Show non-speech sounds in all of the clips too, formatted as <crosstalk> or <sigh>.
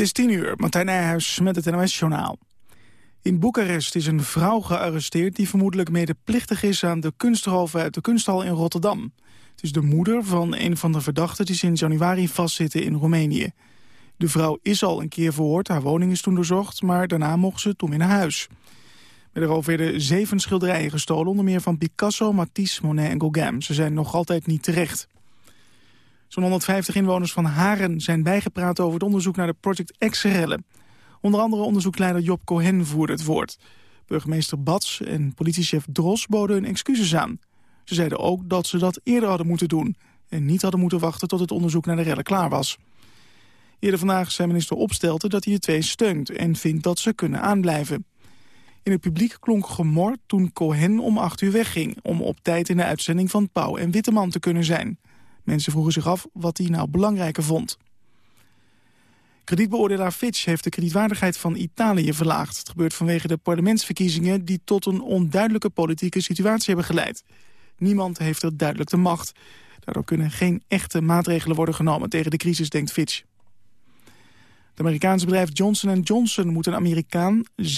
Het is tien uur, Martijn Nijhuis met het NOS-journaal. In Boekarest is een vrouw gearresteerd die vermoedelijk medeplichtig is aan de kunstroof uit de kunsthal in Rotterdam. Het is de moeder van een van de verdachten die sinds januari vastzitten in Roemenië. De vrouw is al een keer verhoord, haar woning is toen doorzocht, maar daarna mocht ze toen in huis. Bij de zeven schilderijen gestolen, onder meer van Picasso, Matisse, Monet en Gauguin. Ze zijn nog altijd niet terecht. Zo'n 150 inwoners van Haren zijn bijgepraat over het onderzoek naar de Project X-rellen. Onder andere onderzoekleider Job Cohen voerde het woord. Burgemeester Bats en politiechef Dros boden hun excuses aan. Ze zeiden ook dat ze dat eerder hadden moeten doen... en niet hadden moeten wachten tot het onderzoek naar de rellen klaar was. Eerder vandaag zei minister Opstelten dat hij de twee steunt... en vindt dat ze kunnen aanblijven. In het publiek klonk gemor toen Cohen om acht uur wegging... om op tijd in de uitzending van Pauw en Witteman te kunnen zijn. Mensen vroegen zich af wat hij nou belangrijker vond. Kredietbeoordelaar Fitch heeft de kredietwaardigheid van Italië verlaagd. Het gebeurt vanwege de parlementsverkiezingen die tot een onduidelijke politieke situatie hebben geleid. Niemand heeft er duidelijk de macht. Daardoor kunnen geen echte maatregelen worden genomen tegen de crisis, denkt Fitch. Het Amerikaanse bedrijf Johnson Johnson moet een Amerikaan 6,3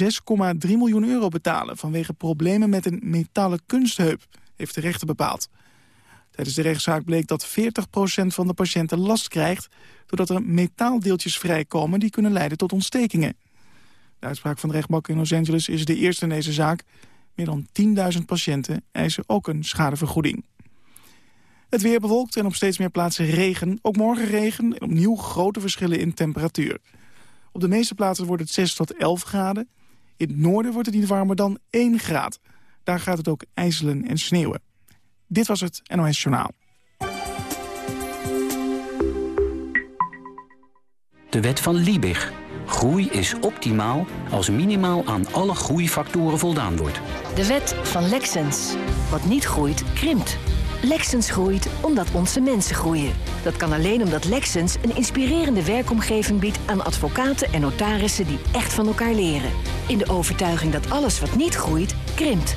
miljoen euro betalen... vanwege problemen met een metalen kunstheup, heeft de rechter bepaald. Tijdens de rechtszaak bleek dat 40% van de patiënten last krijgt... doordat er metaaldeeltjes vrijkomen die kunnen leiden tot ontstekingen. De uitspraak van de rechtbank in Los Angeles is de eerste in deze zaak. Meer dan 10.000 patiënten eisen ook een schadevergoeding. Het weer bewolkt en op steeds meer plaatsen regen. Ook morgen regen en opnieuw grote verschillen in temperatuur. Op de meeste plaatsen wordt het 6 tot 11 graden. In het noorden wordt het niet warmer dan 1 graad. Daar gaat het ook ijzelen en sneeuwen. Dit was het NOS Journaal. De wet van Liebig. Groei is optimaal als minimaal aan alle groeifactoren voldaan wordt. De wet van Lexens. Wat niet groeit, krimpt. Lexens groeit omdat onze mensen groeien. Dat kan alleen omdat Lexens een inspirerende werkomgeving biedt aan advocaten en notarissen die echt van elkaar leren. In de overtuiging dat alles wat niet groeit, krimpt.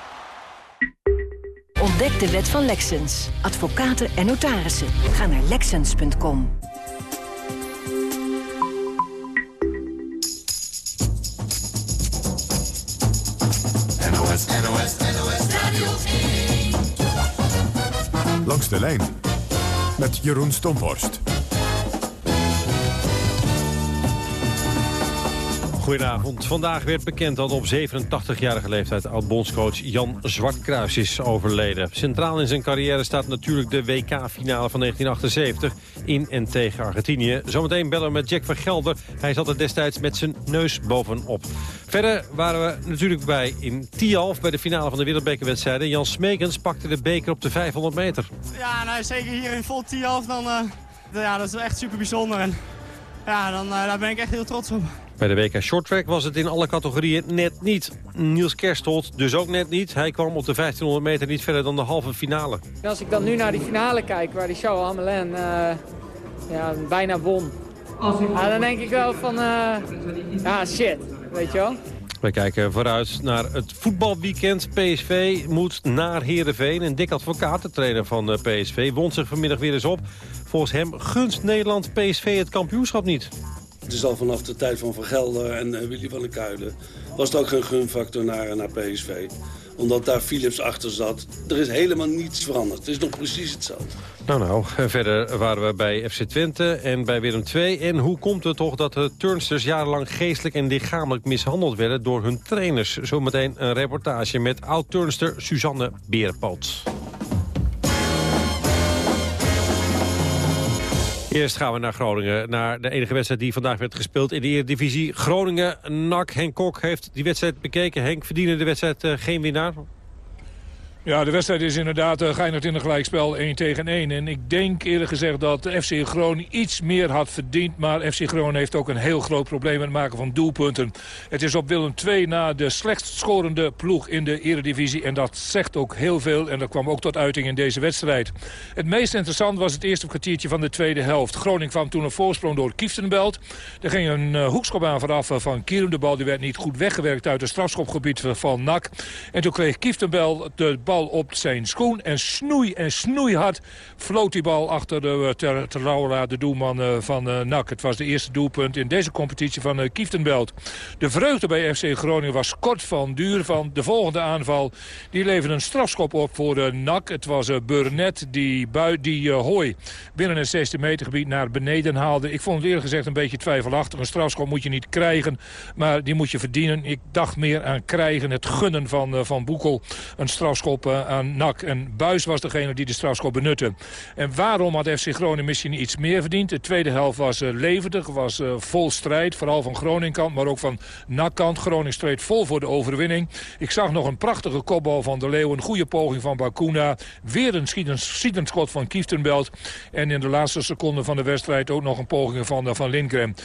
Ontdek de wet van Lexens. Advocaten en notarissen. Ga naar Lexens.com. NOS, NOS, NOS Radio 1. Langs de lijn met Jeroen Stomhorst. Goedenavond. Vandaag werd bekend dat op 87-jarige leeftijd oud-bondscoach Jan Zwartkruis is overleden. Centraal in zijn carrière staat natuurlijk de WK-finale van 1978 in en tegen Argentinië. Zometeen bellen we met Jack van Gelder. Hij zat er destijds met zijn neus bovenop. Verder waren we natuurlijk bij in Tialf bij de finale van de wereldbekerwedstrijden. Jan Smekens pakte de beker op de 500 meter. Ja, nou, zeker hier in vol Tialf, dan, uh, ja, dat is echt super bijzonder. En ja, dan, uh, daar ben ik echt heel trots op. Bij de WK Shorttrack was het in alle categorieën net niet. Niels Kerstelt dus ook net niet. Hij kwam op de 1500 meter niet verder dan de halve finale. Als ik dan nu naar die finale kijk, waar die Charles Hamelin uh, ja, bijna won. Ja, dan denk ik wel van, uh, ja shit, weet je wel. We kijken vooruit naar het voetbalweekend. PSV moet naar Heerenveen. En Dick Advocaat, de trainer van PSV, wond zich vanmiddag weer eens op. Volgens hem gunst Nederland PSV het kampioenschap niet. Het is al vanaf de tijd van Van Gelder en uh, Willy van der Kuilen... was het ook geen gunfactor naar, naar PSV. Omdat daar Philips achter zat. Er is helemaal niets veranderd. Het is nog precies hetzelfde. Nou nou, verder waren we bij FC Twente en bij Willem II. En hoe komt het toch dat de turnsters jarenlang geestelijk en lichamelijk mishandeld werden... door hun trainers? Zometeen een reportage met oud-turnster Suzanne Berenpoot. Eerst gaan we naar Groningen, naar de enige wedstrijd die vandaag werd gespeeld in de Eredivisie. Groningen, NAC, Henk Kok heeft die wedstrijd bekeken. Henk, verdiende de wedstrijd uh, geen winnaar? Ja, de wedstrijd is inderdaad uh, geëindigd in een gelijkspel 1 tegen 1. En ik denk eerlijk gezegd dat FC Groningen iets meer had verdiend. Maar FC Groningen heeft ook een heel groot probleem met het maken van doelpunten. Het is op Willem II na de slechtst scorende ploeg in de eredivisie. En dat zegt ook heel veel. En dat kwam ook tot uiting in deze wedstrijd. Het meest interessant was het eerste kwartiertje van de tweede helft. Groningen kwam toen een voorsprong door Kieftenbelt. Er ging een uh, hoekschop aan vanaf van Kierum. De bal die werd niet goed weggewerkt uit het strafschopgebied van NAC. En toen kreeg Kieftenbelt de bal op zijn schoen. En snoei en snoeihard floot die bal achter de ter, ter de doelman uh, van uh, NAC. Het was de eerste doelpunt in deze competitie van Kieftenbelt. De vreugde bij FC Groningen was kort van duur. Van de volgende aanval die leverde een strafschop op voor NAC. Het was Burnett die, bui, die Hooi binnen het 16 meter gebied naar beneden haalde. Ik vond het eerlijk gezegd een beetje twijfelachtig. Een strafschop moet je niet krijgen, maar die moet je verdienen. Ik dacht meer aan krijgen, het gunnen van, van Boekel. Een strafschop uh, aan NAC. En Buis was degene die de strafschop benutte. En waarom had FC Groningen misschien iets meer verdiend? De tweede helft was uh, levendig, was uh, vol strijd. Vooral van Groningen kant, maar ook van NAC-kant. Groningen streed vol voor de overwinning. Ik zag nog een prachtige kopbal van de Leeuw. Een goede poging van Bakuna. Weer een schietend, schot van Kieftenbelt. En in de laatste seconde van de wedstrijd ook nog een poging van, van Lindgren.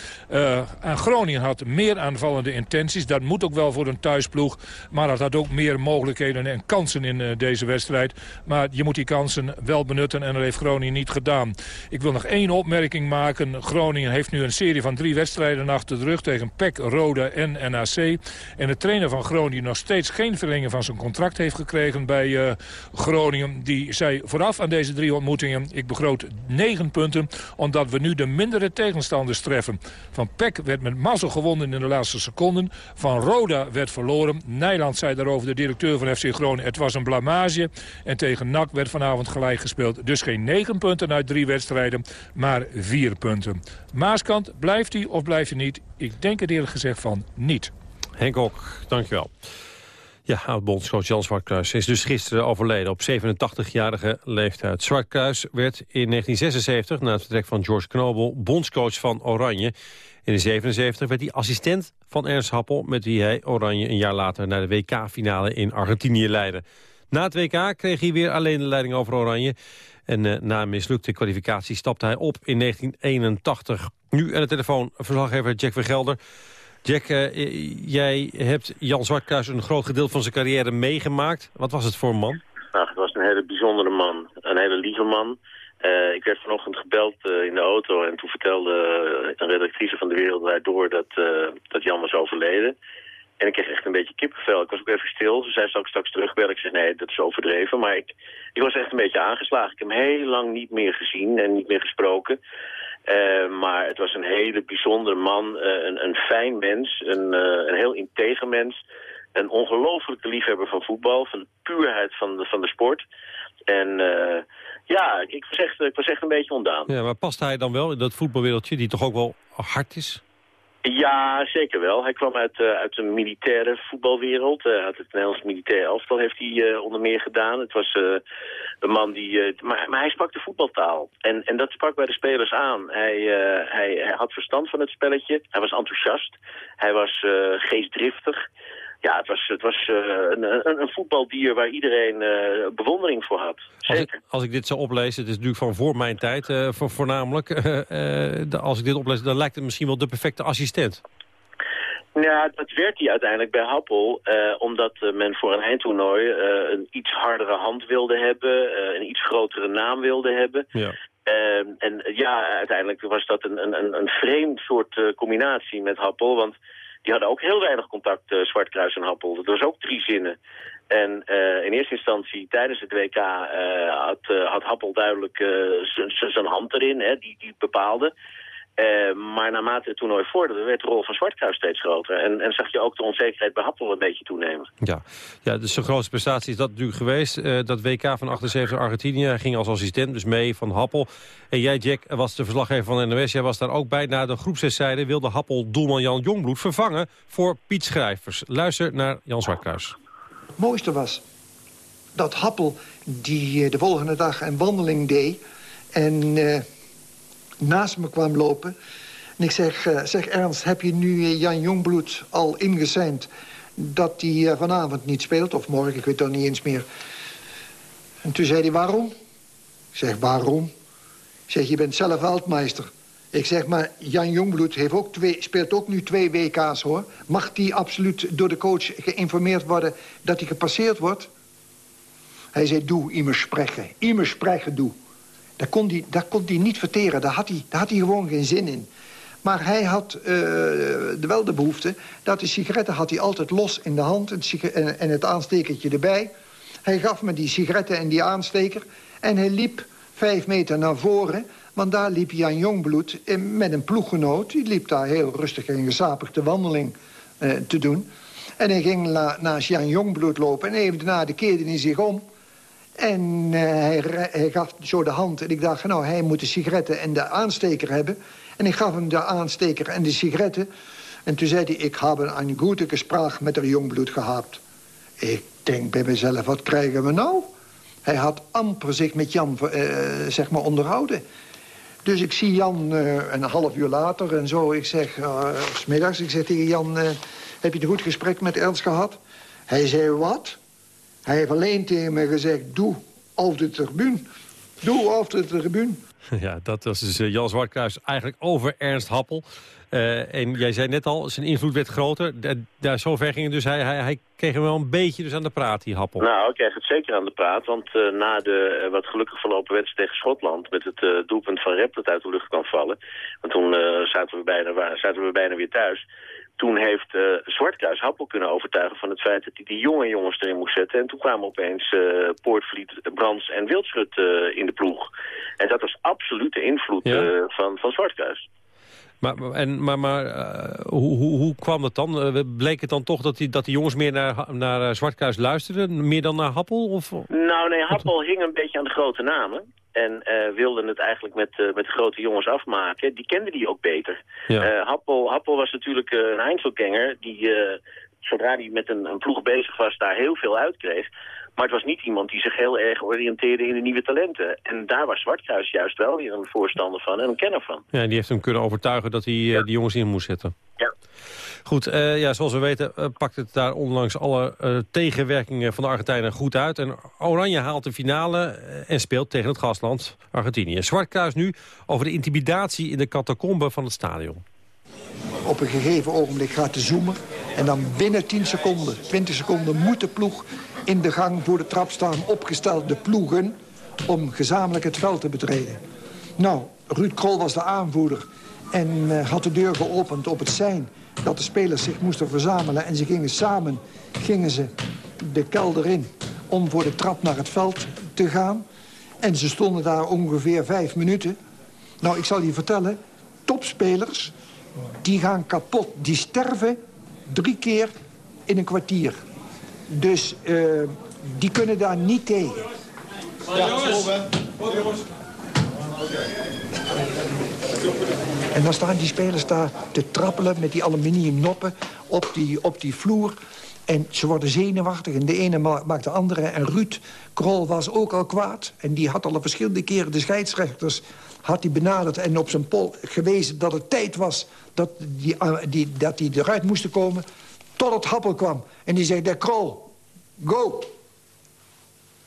en Groningen had meer aanvallende intenties. Dat moet ook wel voor een thuisploeg. Maar dat had ook meer mogelijkheden en kansen in eh, deze wedstrijd. Maar je moet die kansen wel benutten en dat heeft Groningen niet gedaan. Ik wil nog één opmerking maken. Groningen heeft nu een serie van drie wedstrijden achter de rug tegen PEC, Roda en NAC. En de trainer van Groningen nog steeds geen verlenging van zijn contract heeft gekregen bij uh, Groningen. Die zei vooraf aan deze drie ontmoetingen, ik begroot negen punten, omdat we nu de mindere tegenstanders treffen. Van PEC werd met mazzel gewonnen in de laatste seconden. Van Roda werd verloren. Nijland zei daarover, de directeur van FC Groningen, het was een En tegen NAC werd vanavond gelijk gespeeld. Dus geen negen punten uit drie wedstrijden, maar vier punten. Maaskant, blijft hij of blijft hij niet? Ik denk het eerlijk gezegd van niet. Henk Hok, dankjewel. Ja, oud-bondscoach Jan Zwartkruis is dus gisteren overleden op 87-jarige leeftijd. Zwartkruis werd in 1976, na het vertrek van George Knobel, bondscoach van Oranje. In de 77 werd hij assistent van Ernst Happel... met wie hij Oranje een jaar later naar de WK-finale in Argentinië leidde. Na het WK kreeg hij weer alleen de leiding over Oranje. En uh, na mislukte kwalificatie stapte hij op in 1981. Nu aan de telefoon verslaggever Jack Vergelder. Jack, uh, jij hebt Jan Zwartkruis een groot gedeelte van zijn carrière meegemaakt. Wat was het voor een man? Nou, het was een hele bijzondere man. Een hele lieve man. Uh, ik werd vanochtend gebeld in de auto en toen vertelde een redactrice van de Wereld Door dat, dat Jan was overleden. En ik kreeg echt een beetje kippenvel. Ik was ook even stil. Ze zei, straks straks terugbellen? Ik zei, nee, dat is overdreven. Maar ik, ik was echt een beetje aangeslagen. Ik heb hem heel lang niet meer gezien en niet meer gesproken. Uh, maar het was een hele bijzondere man. Uh, een, een fijn mens. Een, uh, een heel integer mens. Een ongelofelijke liefhebber van voetbal. Van de puurheid van de, van de sport. En ja, ik was, echt, ik was echt een beetje ontdaan. Ja, maar past hij dan wel in dat voetbalwereldje die toch ook wel hard is? Ja, zeker wel. Hij kwam uit, uh, uit de militaire voetbalwereld. Uh, uit het Nederlands militair elftal heeft hij uh, onder meer gedaan. Het was een man die... maar, maar hij sprak de voetbaltaal. En, en dat sprak bij de spelers aan. Hij, hij, hij had verstand van het spelletje. Hij was enthousiast. Hij was geestdriftig. Ja, het was, het was uh, een, een, voetbaldier waar iedereen uh, bewondering voor had. Als ik, als ik, dit zo oplees, het is natuurlijk van voor mijn tijd uh, voor, voornamelijk. <laughs> als ik dit oplees, dan lijkt het misschien wel de perfecte assistent. Ja, dat werd hij uiteindelijk bij Happel, omdat men voor een eindtoernooi een iets hardere hand wilde hebben, een iets grotere naam wilde hebben. Ja. en ja, uiteindelijk was dat een, een, een vreemd soort combinatie met Happel, want die hadden ook heel weinig contact, uh, Zwartkruis en Happel. Dat was ook drie zinnen. En uh, in eerste instantie tijdens het WK uh, had, had Happel duidelijk zijn hand erin, hè, die, die bepaalde. Uh, maar naarmate het toernooi vorderde, werd de rol van Zwartkruis steeds groter. En, en zag je ook de onzekerheid bij Happel een beetje toenemen. Ja, ja dus zijn grootste prestatie is dat natuurlijk geweest. Uh, dat WK van 78 Argentinië hij ging als assistent, dus mee van Happel. En jij, Jack, was de verslaggever van NOS. Jij was daar ook bij. Na de groepszijde wilde Happel doelman Jan Jongbloed vervangen voor Piet Schrijvers. Luister naar Jan Zwartkruis. Het mooiste was dat Happel die eh, de volgende dag een wandeling deed... en naast me kwam lopen. En ik zeg, uh, zeg Ernst, heb je nu eh, Jan Jongbloed al ingezend... dat hij uh, vanavond niet speelt, of morgen, ik weet het niet eens meer. En toen zei hij, waarom? Ik zeg, waarom? Ik zeg, je bent zelf veldmeester. Ik zeg, maar Jan Jongbloed heeft ook twee, speelt ook nu twee WK's, hoor. Mag die absoluut door de coach geïnformeerd worden dat hij gepasseerd wordt? Hij zei, doe, immer spreken. Immer spreken, doe. Dat kon hij, kon niet verteren. Daar had, hij, had hij gewoon geen zin in. Maar hij had uh, wel de behoefte dat de sigaretten had hij altijd los in de hand... en, het aanstekertje erbij. Hij gaf me die sigaretten en die aansteker... en hij liep vijf meter naar voren... want daar liep Jan Jongbloed met een ploeggenoot. Die liep daar heel rustig en gezapig de wandeling uh, te doen. En hij ging naast Jan Jongbloed lopen... en even daarna keerde hij zich om... En uh, hij, gaf zo de hand en ik dacht, nou, hij moet de sigaretten en de aansteker hebben. En ik gaf hem de aansteker en de sigaretten. En toen zei hij, ik heb een goede gesprek met de jongbloed gehad. Ik denk bij mezelf, wat krijgen we nou? Hij had amper zich met Jan uh, zeg maar onderhouden. Dus ik zie Jan uh, een half uur later en zo. Ik zeg, uh, smiddags, ik zeg tegen Jan... heb je een goed gesprek met Ernst gehad? Hij zei, wat? Hij heeft alleen tegen me gezegd, doe op de tribune. Doe op de tribune. <laughs> Ja, dat was dus uh, Jan Zwartkruis eigenlijk over Ernst Happel. Uh, en jij zei net al, zijn invloed werd groter. daar zover ging het dus. Hij, hij, hij, kreeg hem wel een beetje dus aan de praat, die Happel. Nou, ik kreeg het zeker aan de praat. Want uh, na de wat gelukkig verlopen wedstrijd tegen Schotland... met het doelpunt van Rep dat uit de lucht kan vallen... want toen zaten, we bijna, zaten we bijna weer thuis toen heeft uh, Zwartkruis Happel kunnen overtuigen van het feit dat hij die jonge jongens erin moest zetten. En toen kwamen opeens uh, Poortvliet, Brands en Wildschut uh, in de ploeg. En dat was absoluut de invloed ja. van, van Zwartkruis. Maar, en, maar, maar hoe, hoe, hoe kwam dat dan? bleek het dan toch dat die, dat die jongens meer naar, naar Zwartkruis luisterden? Meer dan naar Happel? Of? Nou nee, Happel hing een beetje aan de grote namen. En uh, wilde het eigenlijk met, uh, met grote jongens afmaken. Die kende die ook beter. Ja. Uh, Happel, Happel was natuurlijk een Einzelganger die, zodra hij met een, een ploeg bezig was, daar heel veel uitkreeg. Maar het was niet iemand die zich heel erg oriënteerde in de nieuwe talenten. En daar was Zwartkruis juist wel weer een voorstander van en een kenner van. Ja, die heeft hem kunnen overtuigen dat hij ja. die jongens in moest zetten. Ja. Goed, uh, ja, zoals we weten uh, pakt het daar ondanks alle uh, tegenwerkingen van de Argentijnen goed uit. En Oranje haalt de finale en speelt tegen het gastland Argentinië. Zwartkruis nu over de intimidatie in de catacombe van het stadion. Op een gegeven ogenblik gaat de zoomer. En dan binnen 10 seconden, 20 seconden moet de ploeg in de gang voor de trap staan. Opgestelde ploegen om gezamenlijk het veld te betreden. Nou, Ruud Krol was de aanvoerder en had de deur geopend op het sein dat de spelers zich moesten verzamelen. En ze gingen samen gingen ze de kelder in om voor de trap naar het veld te gaan. En ze stonden daar ongeveer vijf minuten. Nou, ik zal je vertellen, topspelers, die gaan kapot. Die sterven drie keer in een kwartier. Dus uh, die kunnen daar niet tegen. Ja, jongens. jongens. En dan staan die spelers daar te trappelen met die aluminium noppen op die, op die vloer. En ze worden zenuwachtig en de ene maakt de andere. En Ruud Krol was ook al kwaad. En die had al verschillende keren de scheidsrechters had hij benaderd en op zijn pol gewezen dat het tijd was dat die, die, dat die eruit moesten komen. Tot het happel kwam. En die zei, de Krol, go.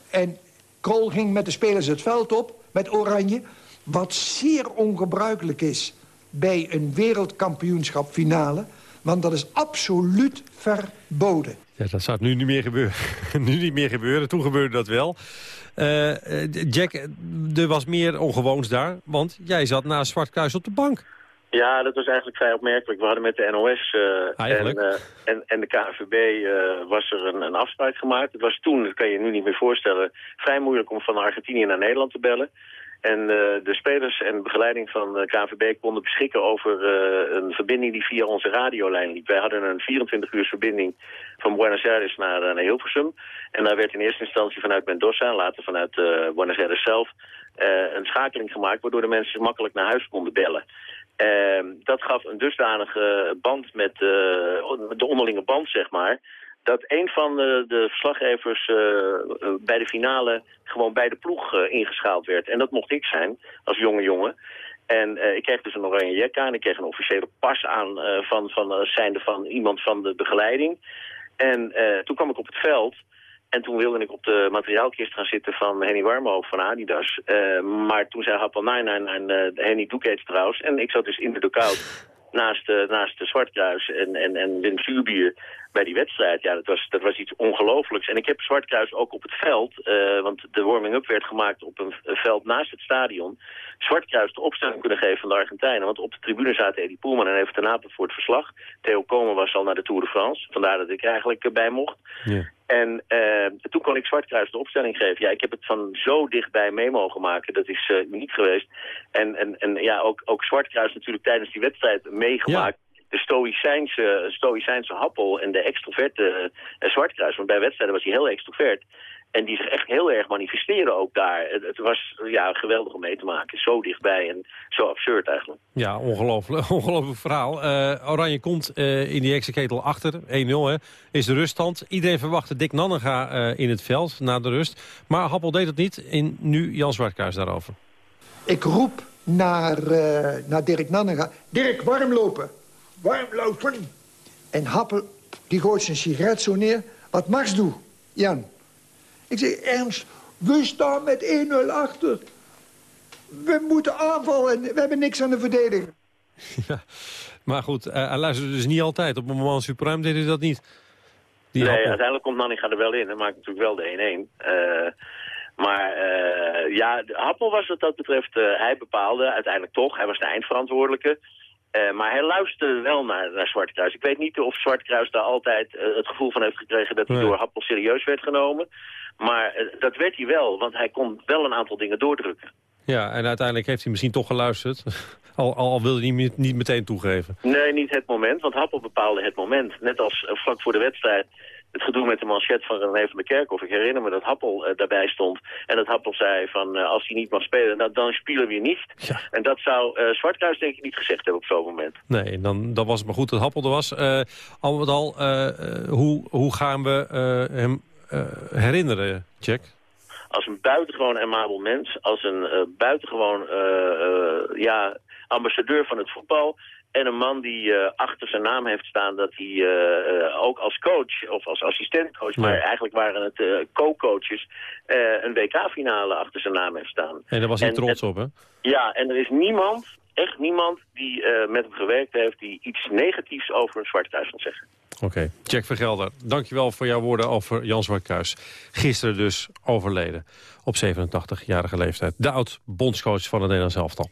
En Krol ging met de spelers het veld op, met oranje. Wat zeer ongebruikelijk is bij een wereldkampioenschap finale. Want dat is absoluut verboden. Ja, dat zou nu niet meer gebeuren. <laughs> nu niet meer gebeuren. Toen gebeurde dat wel. Uh, Jack, er was meer ongewoons daar. Want jij zat naast Zwartkruis op de bank. Ja, dat was eigenlijk vrij opmerkelijk. We hadden met de NOS uh, en, uh, en, en, de KNVB uh, was er een, een, afspraak gemaakt. Het was toen, dat kan je je nu niet meer voorstellen, vrij moeilijk om van Argentinië naar Nederland te bellen. En uh, de spelers en begeleiding van de KNVB konden beschikken over uh, een verbinding die via onze radiolijn liep. Wij hadden een 24 uur verbinding van Buenos Aires naar, Hilversum. En daar werd in eerste instantie vanuit Mendoza en later vanuit Buenos Aires zelf een schakeling gemaakt... waardoor de mensen makkelijk naar huis konden bellen. Ehm, dat gaf een dusdanige band met de onderlinge band, zeg maar dat een van de, de verslaggevers uh, bij de finale gewoon bij de ploeg uh, ingeschaald werd. En dat mocht ik zijn, als jonge jongen. En ik kreeg dus een oranje jek aan. Ik kreeg een officiële pas aan van, van zijnde van iemand van de begeleiding. En toen kwam ik op het veld. En toen wilde ik op de materiaalkist gaan zitten van Henny Warmo van Adidas. Maar toen zei Happel, nee, nee, nee, Henny doe ik trouwens. En ik zat dus in de dugout naast, de, naast de Zwartkruis en, en, en Wim Zuurbier bij die wedstrijd. Ja, dat was, dat was iets ongelooflijks. En ik heb Zwartkruis ook op het veld, uh, want de warming-up werd gemaakt op een, veld naast het stadion. Zwartkruis de opstelling kunnen geven van de Argentijnen. Want op de tribune zaten Eddie Poelman en even ten voor het verslag. Theo Komen was al naar de Tour de France. Vandaar dat ik eigenlijk bij mocht. Ja. En uh, toen kon ik Zwartkruis de opstelling geven. Ja, ik heb het van zo dichtbij mee mogen maken. Dat is uh, uniek geweest. En, en, en ja, ook, ook Zwartkruis natuurlijk tijdens die wedstrijd meegemaakt. Ja de stoïcijnse, stoïcijnse happel en de extroverte uh, zwartkruis. Want bij wedstrijden was hij heel extrovert. En die zich echt heel erg manifesteren ook daar. Het, het, was ja, geweldig om mee te maken. Zo dichtbij en zo absurd eigenlijk. Ja, ongelooflijk, <laughs> ongelooflijk verhaal. Uh, Oranje komt uh, in die heksenketel achter. 1-0 is de ruststand. Iedereen verwachtte Dick Nannega uh, in het veld na de rust. Maar Happel deed het niet. In nu Jan Zwartkuis daarover. Ik roep naar, naar Dirk Nannega. Dirk, warm lopen warm lopen. En Happel, die gooit zijn sigaret zo neer. Wat Max doet, Jan. Ik zeg, Ernst, we staan met 1-0 achter. We moeten aanvallen. We hebben niks aan de verdediging. <laughs> Ja, maar goed, uh, hij luisterde dus niet altijd. Op het moment supreme deed hij dat niet. Die nee, uiteindelijk komt Nanninga er wel in. en maakt natuurlijk wel de 1-1. Uh, maar uh, ja, Happel was wat dat betreft, hij bepaalde uiteindelijk toch. Hij was de eindverantwoordelijke. Uh, maar hij luisterde wel naar, naar Zwarte Kruis. Ik weet niet of Zwarte Kruis daar altijd uh, het gevoel van heeft gekregen dat hij nee. door Happel serieus werd genomen. Maar uh, dat werd hij wel, want hij kon wel een aantal dingen doordrukken. Ja, en uiteindelijk heeft hij misschien toch geluisterd. <laughs> al, al wilde hij niet, niet meteen toegeven. Nee, niet het moment, want Happel bepaalde het moment. Net als vlak voor de wedstrijd het gedoe met de manchet van René van der Kerkhoff. Ik herinner me dat Happel uh, daarbij stond. En dat Happel zei van uh, als hij niet mag spelen, dan, dan spelen we niet. Ja. En dat zou uh, Zwartkruis denk ik niet gezegd hebben op zo'n moment. Nee, dan, dan was het maar goed dat Happel er was. al met al, hoe, hoe gaan we hem herinneren, Jack? Als een buitengewoon amabel mens. Als een buitengewoon ja, ambassadeur van het voetbal en een man die uh, achter zijn naam heeft staan dat hij uh, uh, ook als coach of als assistentcoach, ja. maar eigenlijk waren het co-coaches, een WK-finale achter zijn naam heeft staan. En daar was hij en, trots op, hè? Ja, en er is niemand, echt niemand, die met hem gewerkt heeft die iets negatiefs over een Zwarte Thuis kan zeggen. Oké, okay. Jack Vergelder, dankjewel voor jouw woorden over Jan Zwartkuis. Gisteren dus overleden op 87-jarige leeftijd. De oud-bondscoach van het Nederlands elftal.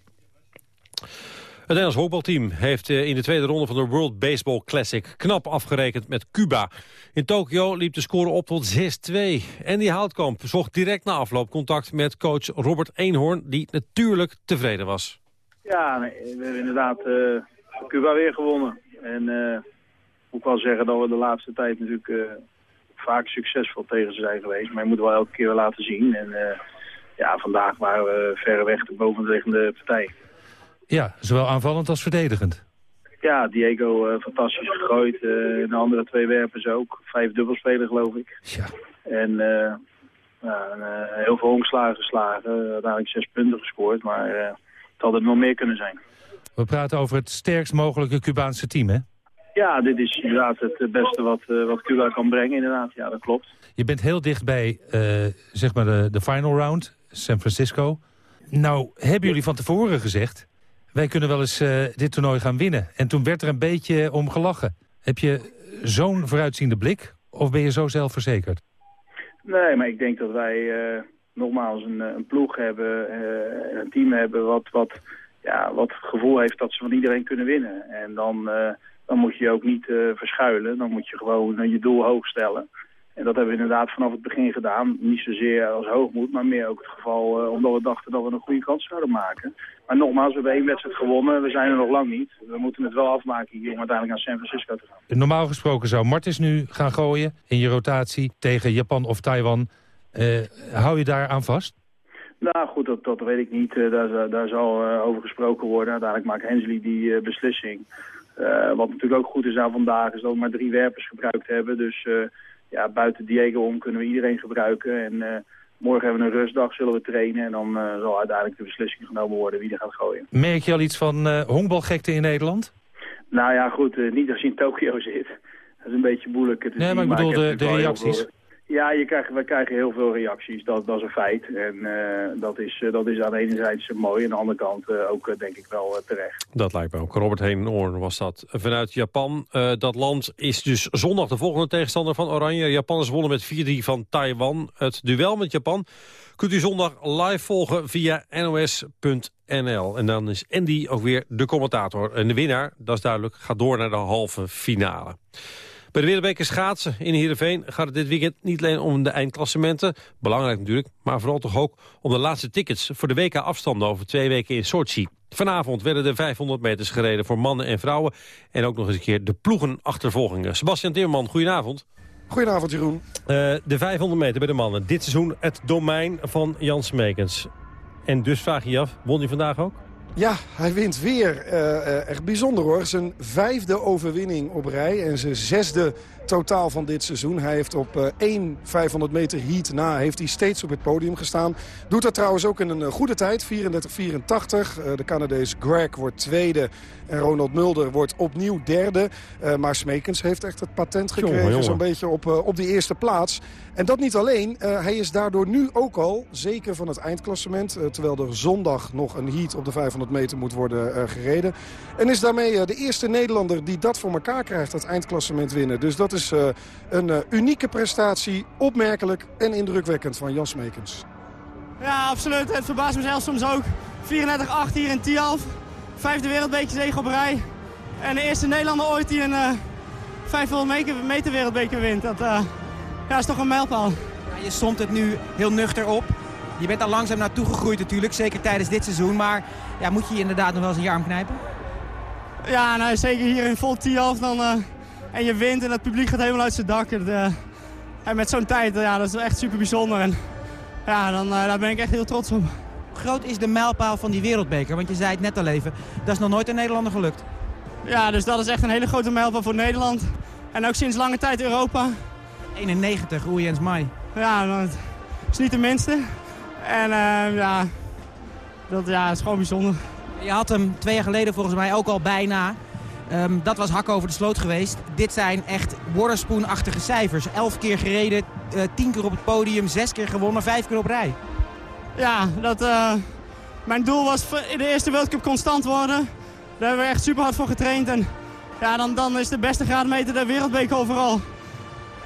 Het Nederlands honkbalteam heeft eh, in de tweede ronde van de World Baseball Classic knap afgerekend met Cuba. In Tokio liep de score op tot 6-2. En die Houtkamp zocht direct na afloop contact met coach Robert Eenhoorn, die natuurlijk tevreden was. Ja, nee, we hebben inderdaad uh, Cuba weer gewonnen. En uh, moet wel zeggen dat we de laatste tijd natuurlijk vaak succesvol tegen ze zijn geweest. Maar je moet wel elke keer laten zien. En ja, vandaag waren we verreweg de bovenliggende partij. Ja, zowel aanvallend als verdedigend. Ja, Diego uh, fantastisch gegooid. Uh, de andere twee werpers ook. Vijf dubbelspelen geloof ik. Ja. En uh, heel veel omslagen geslagen. Uiteindelijk zes punten gescoord. Maar het had het nog meer kunnen zijn. We praten over het sterkst mogelijke Cubaanse team, hè? Ja, dit is inderdaad het beste wat, wat Cuba kan brengen, inderdaad. Ja, dat klopt. Je bent heel dicht bij, zeg maar, de, de final round, San Francisco. Nou, hebben jullie van tevoren gezegd wij kunnen wel eens uh, dit toernooi gaan winnen. En toen werd er een beetje om gelachen. Heb je zo'n vooruitziende blik of ben je zo zelfverzekerd? Nee, maar ik denk dat wij uh, nogmaals een, een, ploeg hebben, een team hebben wat, wat, ja, wat het gevoel heeft dat ze van iedereen kunnen winnen. En dan, dan moet je ook niet verschuilen, dan moet je gewoon je doel hoog stellen. En dat hebben we inderdaad vanaf het begin gedaan. Niet zozeer als hoogmoed, maar meer ook het geval uh, omdat we dachten dat we een goede kans zouden maken. Maar nogmaals, we hebben één wedstrijd gewonnen. We zijn er nog lang niet. We moeten het wel afmaken hier om uiteindelijk naar San Francisco te gaan. Normaal gesproken zou Martens nu gaan gooien in je rotatie tegen Japan of Taiwan. Uh, hou je daar aan vast? Nou goed, dat, dat weet ik niet. Uh, daar, daar zal over gesproken worden. Uiteindelijk maakt Hensley die beslissing. wat natuurlijk ook goed is aan vandaag is dat we maar drie werpers gebruikt hebben. Dus ja, buiten Diego om kunnen we iedereen gebruiken. En uh, morgen hebben we een rustdag, zullen we trainen. En dan uh, zal uiteindelijk de beslissing genomen worden wie er gaat gooien. Merk je al iets van uh, honkbalgekte in Nederland? Nou ja, goed, niet als je in Tokio zit. Dat is een beetje moeilijk. nee, maar ik bedoel de, de reacties. Ja, je krijgt, we krijgen heel veel reacties, dat, dat is een feit. En uh, dat, is, uh, dat is aan de ene zijde mooi, aan de andere kant uh, ook denk ik wel terecht. Dat lijkt me ook. Robert Heenoorn was dat vanuit Japan. dat land is dus zondag de volgende tegenstander van Oranje. Japan is wonnen met 4-3 van Taiwan. Het duel met Japan kunt u zondag live volgen via nos.nl. En dan is Andy ook weer de commentator. En de winnaar, dat is duidelijk, gaat door naar de halve finale. Bij de Wereldbeker schaatsen in Heerenveen gaat het dit weekend niet alleen om de eindklassementen, belangrijk natuurlijk, maar vooral toch ook om de laatste tickets voor de WK-afstanden over twee weken in Sochi. Vanavond werden de 500 meters gereden voor mannen en vrouwen en ook nog eens een keer de ploegenachtervolgingen. Sebastian Timmerman, goedenavond. Goedenavond, Jeroen. Uh, de 500 meter bij de mannen. Dit seizoen het domein van Jan Smekens. En dus vraag je je af, won hij vandaag ook? Ja, hij wint weer. Uh, echt bijzonder hoor. Zijn vijfde overwinning op rij en zijn zesde totaal van dit seizoen. Hij heeft op uh, één 500 meter heat na heeft hij steeds op het podium gestaan. Doet dat trouwens ook in een goede tijd, 34-84. de Canadees Greg wordt tweede en Ronald Mulder wordt opnieuw derde. Maar Smekens heeft echt het patent gekregen zo'n beetje op, op die eerste plaats. En dat niet alleen, hij is daardoor nu ook al zeker van het eindklassement. terwijl er zondag nog een heat op de 500 meter moet worden gereden. En is daarmee de eerste Nederlander die dat voor elkaar krijgt, het eindklassement winnen. Dus dat is een unieke prestatie, opmerkelijk en indrukwekkend van Jan Smekens. Ja, absoluut. Het verbaast me zelfs soms ook. 34-8 hier in Tialf. Vijfde wereldbeker zege op rij. En de eerste Nederlander ooit die een uh, 500 meter wereldbeker wint. Dat uh, ja, is toch een mijlpaal. Ja, je stond het nu heel nuchter op. Je bent al langzaam naartoe gegroeid natuurlijk, zeker tijdens dit seizoen. Maar ja, moet je je inderdaad nog wel eens een arm knijpen? Ja, nou, zeker hier in vol Tialf dan... Uh, en je wint en het publiek gaat helemaal uit zijn dak. En, en met zo'n tijd, ja, dat is echt super bijzonder. En ja, dan, daar ben ik echt heel trots op groot is de mijlpaal van die wereldbeker? Want je zei het net al even, dat is nog nooit een Nederlander gelukt. Ja, dus dat is echt een hele grote mijlpaal voor Nederland. En ook sinds lange tijd Europa. 91, Oei Jens Mai. Ja, dat is niet de minste. En uh, ja, dat ja, is gewoon bijzonder. Je had hem twee jaar geleden volgens mij ook al bijna. Um, dat was hak over de sloot geweest. Dit zijn echt Waterspoon-achtige cijfers. Elf keer gereden, uh, tien keer op het podium, zes keer gewonnen, vijf keer op rij. Ja, dat, uh, mijn doel was in de eerste World Cup constant worden. Daar hebben we echt super hard voor getraind. En ja, dan, dan is de beste graadmeter de wereldbeker overal.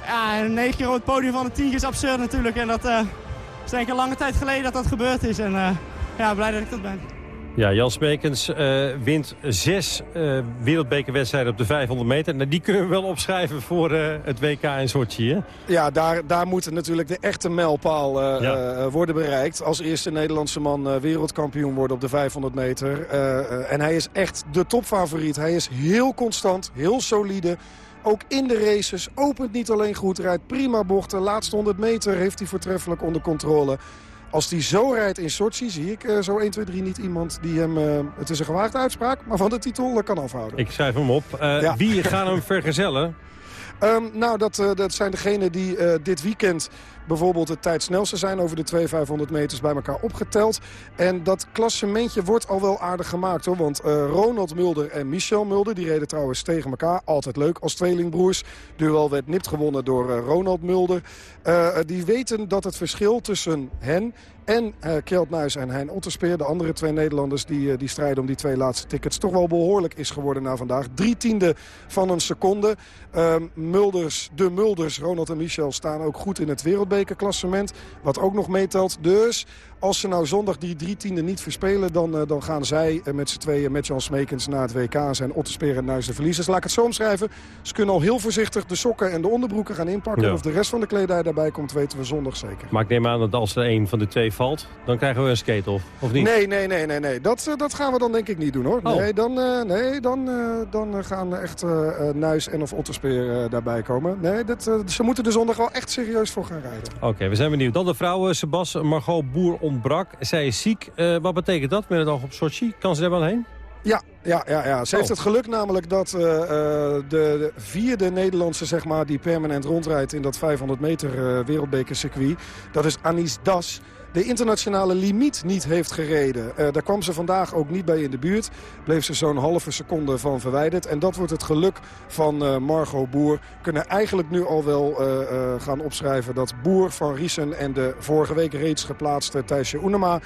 Ja, negen keer op het podium van de tien is absurd natuurlijk. En dat uh, is denk ik een lange tijd geleden dat dat gebeurd is. En ja, blij dat ik dat ben. Ja, Jan Smekens uh, wint zes uh, wereldbekerwedstrijden op de 500 meter. Nou, die kunnen we wel opschrijven voor uh, het WK in Sochi, hè? Ja, daar, daar moet natuurlijk de echte mijlpaal ja. worden bereikt. Als eerste Nederlandse man wereldkampioen worden op de 500 meter. en hij is echt de topfavoriet. Hij is heel constant, heel solide. Ook in de races opent niet alleen goed, rijdt prima bochten. Laatste 100 meter heeft hij voortreffelijk onder controle. Als hij zo rijdt in Sochi, zie ik uh, zo 1, 2, 3 niet iemand die hem, uh, het is een gewaagde uitspraak, maar van de titel uh, kan afhouden. Ik schrijf hem op. Ja. Wie gaan hem <laughs> vergezellen? Um, nou, dat, dat zijn degenen die dit weekend bijvoorbeeld het tijdsnelste zijn over de 2 500 meters bij elkaar opgeteld. En dat klassementje wordt al wel aardig gemaakt hoor. Want uh, Ronald Mulder en Michel Mulder, die reden trouwens tegen elkaar. Altijd leuk als tweelingbroers. Duel werd nipt gewonnen door Ronald Mulder. Die weten dat het verschil tussen hen en uh, Kjeld en Hein Otterspeer, de andere twee Nederlanders die, uh, die strijden om die twee laatste tickets, toch wel behoorlijk is geworden na vandaag. Drie tiende van een seconde. Uh, Mulders, de Mulders, Ronald en Michel staan ook goed in het wereldbekerklassement. Wat ook nog meetelt. Dus als ze nou zondag die drie tiende niet verspelen... dan, uh, dan gaan zij uh, met z'n tweeën met Jan Smekens naar het WK... zijn Otterspeer en Nuis de verliezers. Laat ik het zo omschrijven. Ze kunnen al heel voorzichtig de sokken en de onderbroeken gaan inpakken. Ja. Of de rest van de kledij daarbij komt, weten we zondag zeker. Maar ik neem aan dat als er een van de twee valt... dan krijgen we een skate-off, of niet? Nee, nee, nee, nee. nee. Dat, uh, dat gaan we dan denk ik niet doen, hoor. Oh. Nee, dan, nee, dan, dan gaan echt Nuis en of Otterspeer daarbij komen. Nee, dat, ze moeten er zondag wel echt serieus voor gaan rijden. Oké, okay, we zijn benieuwd. Dan de vrouwen, Sebas, Margot Boer ontbrak. Zij is ziek. Uh, wat betekent dat met het oog op Sochi? Kan ze daar wel heen? Ja, ja, ja, ja. Ze oh. heeft het geluk namelijk dat uh, de, de, vierde Nederlandse zeg maar, die permanent rondrijdt in dat 500 meter uh, wereldbekercircuit. Dat is Anis Das. De internationale limiet niet heeft gereden. daar kwam ze vandaag ook niet bij in de buurt. Bleef ze zo'n halve seconde van verwijderd. En dat wordt het geluk van Margot Boer. Kunnen eigenlijk nu al wel gaan opschrijven dat Boer, Van Riesen en de vorige week reeds geplaatste Thijsje Oenema...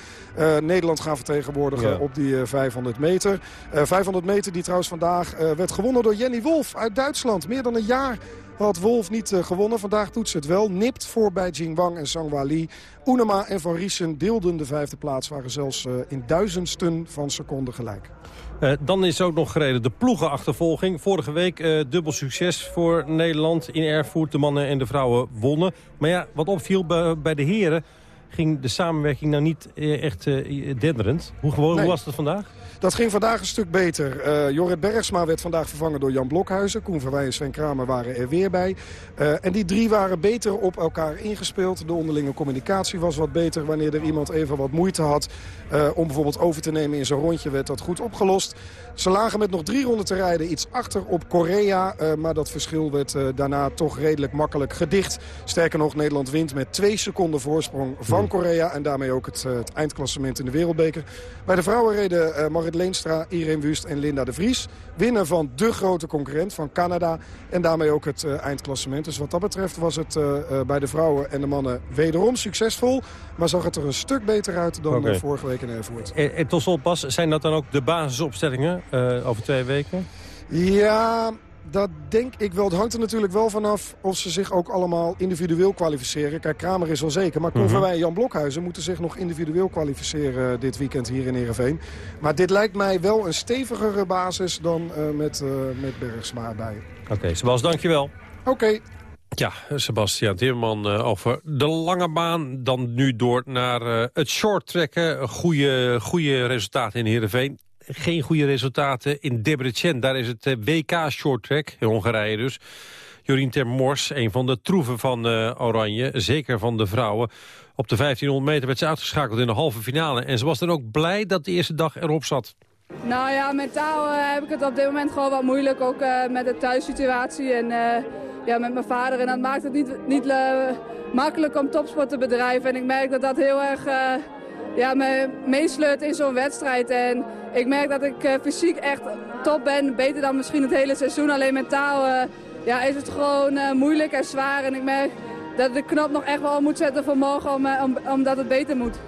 Nederland gaan vertegenwoordigen op die 500 meter. 500 meter die trouwens vandaag werd gewonnen door Jenny Wolf uit Duitsland. Meer dan een jaar had Wolf niet uh, gewonnen. Vandaag doet ze het wel. Nipt voor bij Jingwang en Zhang Wali. Unema en Van Riesen deelden de vijfde plaats. Waren zelfs uh, in duizendsten van seconden gelijk. Uh, dan is ook nog gereden de ploegenachtervolging. Vorige week dubbel succes voor Nederland. In Erfurt de mannen en de vrouwen wonnen. Maar ja, wat opviel bij, bij de heren ging de samenwerking nou niet echt denderend. Hoe, gewoon, nee. hoe was het vandaag? Dat ging vandaag een stuk beter. Uh, Jorrit Bergsma werd vandaag vervangen door Jan Blokhuizen. Koen Verwij en Sven Kramer waren er weer bij. Uh, en die drie waren beter op elkaar ingespeeld. De onderlinge communicatie was wat beter. Wanneer er iemand even wat moeite had uh, om bijvoorbeeld over te nemen in zijn rondje... werd dat goed opgelost. Ze lagen met nog drie ronden te rijden iets achter op Korea. maar dat verschil werd daarna toch redelijk makkelijk gedicht. Sterker nog, Nederland wint met twee seconden voorsprong van. Korea. En daarmee ook het, het eindklassement in de wereldbeker. Bij de vrouwen reden Marit Leenstra, Irene Wust en Linda de Vries. Winnen van de grote concurrent van Canada. En daarmee ook het uh, eindklassement. Dus wat dat betreft was het uh, uh, bij de vrouwen en de mannen wederom succesvol. Maar zag het er een stuk beter uit dan okay. vorige week in Erfurt. En, en tot slot Bas, zijn dat dan ook de basisopstellingen over twee weken? Ja, dat denk ik wel. Het hangt er natuurlijk wel vanaf of ze zich ook allemaal individueel kwalificeren. Kijk, Kramer is wel zeker. Maar Koen mm en Jan Blokhuizen moeten zich nog individueel kwalificeren eh, dit weekend hier in Ereveen. Maar dit lijkt mij wel een stevigere basis dan uh, met, uh, met Bergsma bij. Oké, okay, Sebas, dankjewel. Oké. Okay. Ja, Sebastian Timmerman over de lange baan. Dan nu door naar het short trekken. Goede, goede resultaten in Heerenveen geen goede resultaten in Debrecen. Daar is het eh, WK Short Track, in Hongarije dus. Jorien Termors, een van de troeven van uh, Oranje, zeker van de vrouwen. Op de 1500 meter werd ze uitgeschakeld in de halve finale. En ze was dan ook blij dat de eerste dag erop zat. Nou ja, mentaal uh, heb ik het op dit moment gewoon wat moeilijk. Ook met de thuissituatie en ja, met mijn vader. En dat maakt het niet, niet makkelijk om topsport te bedrijven. En ik merk dat dat heel erg ja, me meesleurt in zo'n wedstrijd. En ik merk dat ik uh, fysiek echt top ben. Beter dan misschien het hele seizoen. Alleen mentaal uh, ja, is het gewoon uh, moeilijk en zwaar. En ik merk dat ik de knop nog echt wel moet zetten voor morgen om, om, omdat het beter moet.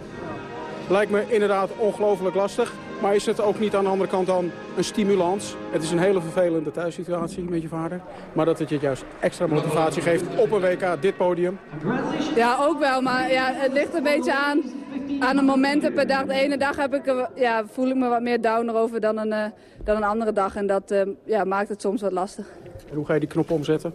Lijkt me inderdaad ongelooflijk lastig. Maar is het ook niet aan de andere kant dan een stimulans? Het is een hele vervelende thuissituatie met je vader. Maar dat het je juist extra motivatie geeft op een WK, dit podium. Ja, ook wel. Maar ja, het ligt een beetje aan, aan de momenten per dag. De ene dag heb ik, ja, voel ik me wat meer downer over dan een, uh, dan een andere dag. En dat uh, ja, maakt het soms wat lastig. En hoe ga je die knop omzetten?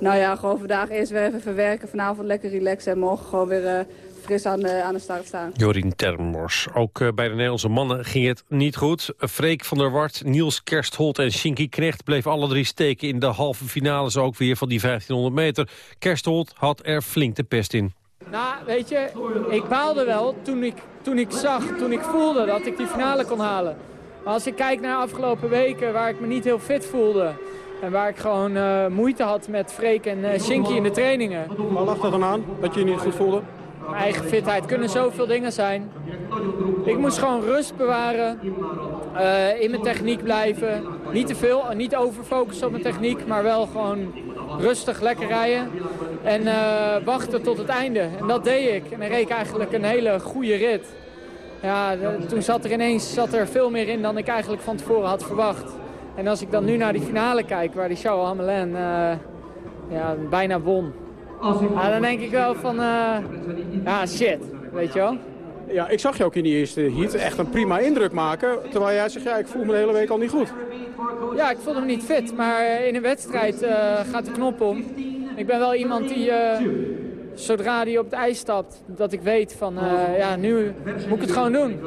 Nou ja, gewoon vandaag eerst weer even verwerken. Vanavond lekker relaxen en morgen gewoon weer... Uh, fris aan de, aan de start staan. Jorien Termors. Ook uh, bij de Nederlandse mannen ging het niet goed. Freek van der Wart, Niels Kerstholt en Shinky Knecht... bleven alle drie steken in de halve finales ook weer van die 1500 meter. Kerstholt had er flink de pest in. Nou, weet je, ik baalde wel toen ik, toen ik zag, toen ik voelde dat ik die finale kon halen. Maar als ik kijk naar de afgelopen weken waar ik me niet heel fit voelde... en waar ik gewoon uh, moeite had met Freek en uh, Shinky in de trainingen... Waar lag dat dan aan, dat je je niet goed voelde? Eigen fitheid kunnen zoveel dingen zijn. Ik moest gewoon rust bewaren. Uh, in mijn techniek blijven. Niet te veel, niet overfocussen op mijn techniek. Maar wel gewoon rustig lekker rijden. En uh, wachten tot het einde. En dat deed ik. En dan reed ik eigenlijk een hele goede rit. Ja, toen zat er ineens zat er veel meer in dan ik eigenlijk van tevoren had verwacht. En als ik dan nu naar die finale kijk, waar die Charles Hamelin ja, bijna won. Ja, dan denk ik wel van, uh, ja shit, weet je wel. Ja, ik zag je ook in die eerste heat echt een prima indruk maken. Terwijl jij zegt, ja, ik voel me de hele week al niet goed. Ja, ik voelde me niet fit. Maar in een wedstrijd uh, gaat de knop om. Ik ben wel iemand die, uh, zodra die op het ijs stapt, dat ik weet van, uh, ja, nu moet ik het gewoon doen.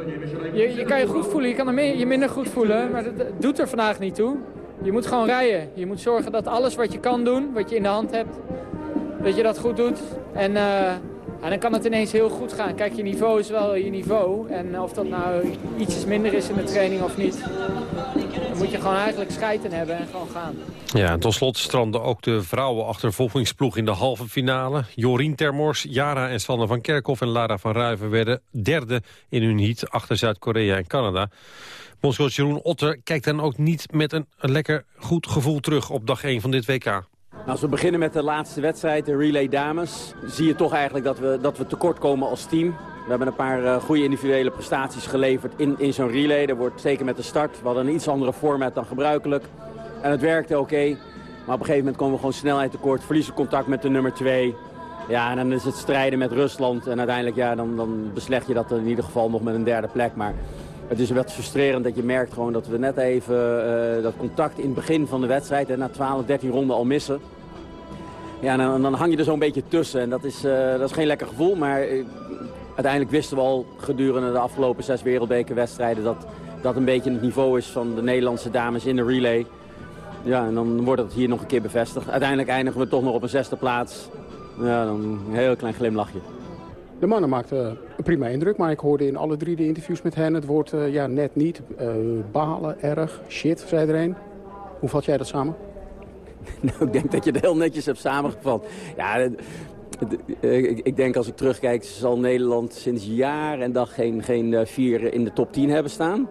Je, je kan je goed voelen, je kan je minder goed voelen, maar dat, dat doet er vandaag niet toe. Je moet gewoon rijden. Je moet zorgen dat alles wat je kan doen, wat je in de hand hebt, dat je dat goed doet. En ja, dan kan het ineens heel goed gaan. Kijk, je niveau is wel je niveau. En of dat nou ietsjes minder is in de training of niet. Dan moet je gewoon eigenlijk scheiden hebben en gewoon gaan. Ja, en tot slot strandde ook de vrouwenachtervolgingsploeg in de halve finale. Jorien Termors, Jara en Sanne van Kerkhoff en Lara van Ruiven werden derde in hun heat achter Zuid-Korea en Canada. Bondscoach Jeroen Otter kijkt dan ook niet met een lekker goed gevoel terug op dag 1 van dit WK. Nou, als we beginnen met de laatste wedstrijd, de relay dames... zie je toch eigenlijk dat we, dat we tekort komen als team. We hebben een paar uh, goede individuele prestaties geleverd in, in zo'n relay. Er wordt zeker met de start. We hadden een iets andere format dan gebruikelijk. En het werkte oké. Maar op een gegeven moment komen we gewoon snelheid tekort. Verliezen contact met de nummer 2. Ja, en dan is het strijden met Rusland. En uiteindelijk ja, dan, dan beslecht je dat in ieder geval nog met een derde plek. Maar het is wat frustrerend dat je merkt gewoon dat we net even uh, dat contact in het begin van de wedstrijd... en na 12, 13 ronden al missen. Ja, dan, dan hang je er zo'n beetje tussen. En dat is, uh, dat is geen lekker gevoel, maar uh, uiteindelijk wisten we al gedurende de afgelopen zes wereldbekerwedstrijden... dat dat een beetje het niveau is van de Nederlandse dames in de relay. Ja, en dan wordt het hier nog een keer bevestigd. Uiteindelijk eindigen we toch nog op een zesde plaats. Ja, dan een heel klein glimlachje. De mannen maakten een prima indruk, maar ik hoorde in alle drie de interviews met hen het woord uh, ja, net niet. Uh, balen, erg, shit, zei er. Hoe vat jij dat samen? <laughs> nou, ik denk dat je het heel netjes hebt samengevat. Ja, ik, denk als ik terugkijk, zal Nederland sinds jaar en dag geen, geen vier in de top 10 hebben staan.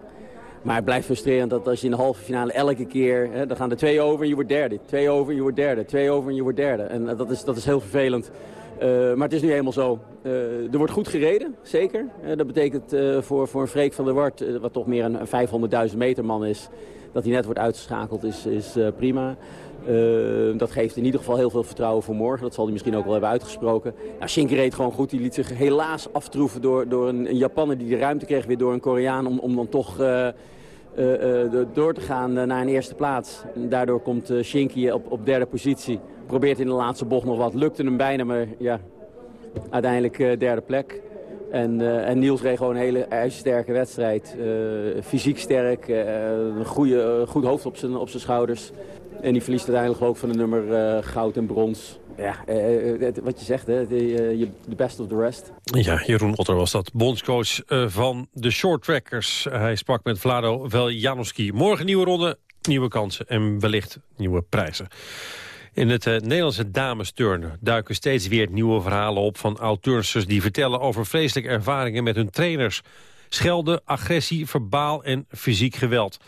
Maar het blijft frustrerend dat als je in de halve finale elke keer... Hè, dan gaan er twee over en je wordt derde. Twee over en je wordt derde. Twee over en je wordt derde. En dat, is, dat is heel vervelend. Uh, maar het is nu helemaal zo. Uh, er wordt goed gereden, zeker. dat betekent voor, voor een Freek van der Wart, wat toch meer een, een 500.000 meter man is... dat hij net wordt uitgeschakeld, is, is prima. dat geeft in ieder geval heel veel vertrouwen voor morgen. Dat zal hij misschien ook wel hebben uitgesproken. Nou, Shinky reed gewoon goed. Die liet zich helaas aftroeven door, door een, een Japanner die de ruimte kreeg weer door een Koreaan... om, om dan toch... Door te gaan naar een eerste plaats. En daardoor komt Shinky op, op derde positie. Probeert in de laatste bocht nog wat. Lukte hem bijna, maar ja, uiteindelijk derde plek. En, en, Niels reed gewoon een hele ijzersterke wedstrijd. fysiek sterk, een goede, goed hoofd op zijn, op zijn schouders. En die verliest uiteindelijk ook van de nummer goud en brons. Ja, wat je zegt, hè, de best of the rest. Ja, Jeroen Otter was dat, bondscoach van de shorttrackers. Hij sprak met Vlado Veljanowski. Morgen nieuwe ronde, nieuwe kansen en wellicht nieuwe prijzen. In het Nederlandse damesturnen duiken steeds weer nieuwe verhalen op... van oud-turnsters die vertellen over vreselijke ervaringen met hun trainers. Schelden, agressie, verbaal en fysiek geweld.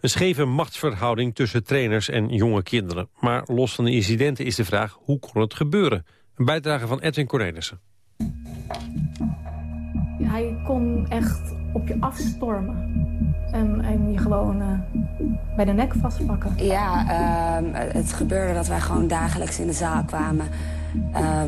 Een scheve machtsverhouding tussen trainers en jonge kinderen. Maar los van de incidenten is de vraag, hoe kon het gebeuren? Een bijdrage van Edwin Cornelissen. Hij kon echt op je afstormen. En, en je gewoon uh, bij de nek vastpakken. Ja, uh, het gebeurde dat wij gewoon dagelijks in de zaal kwamen. Uh,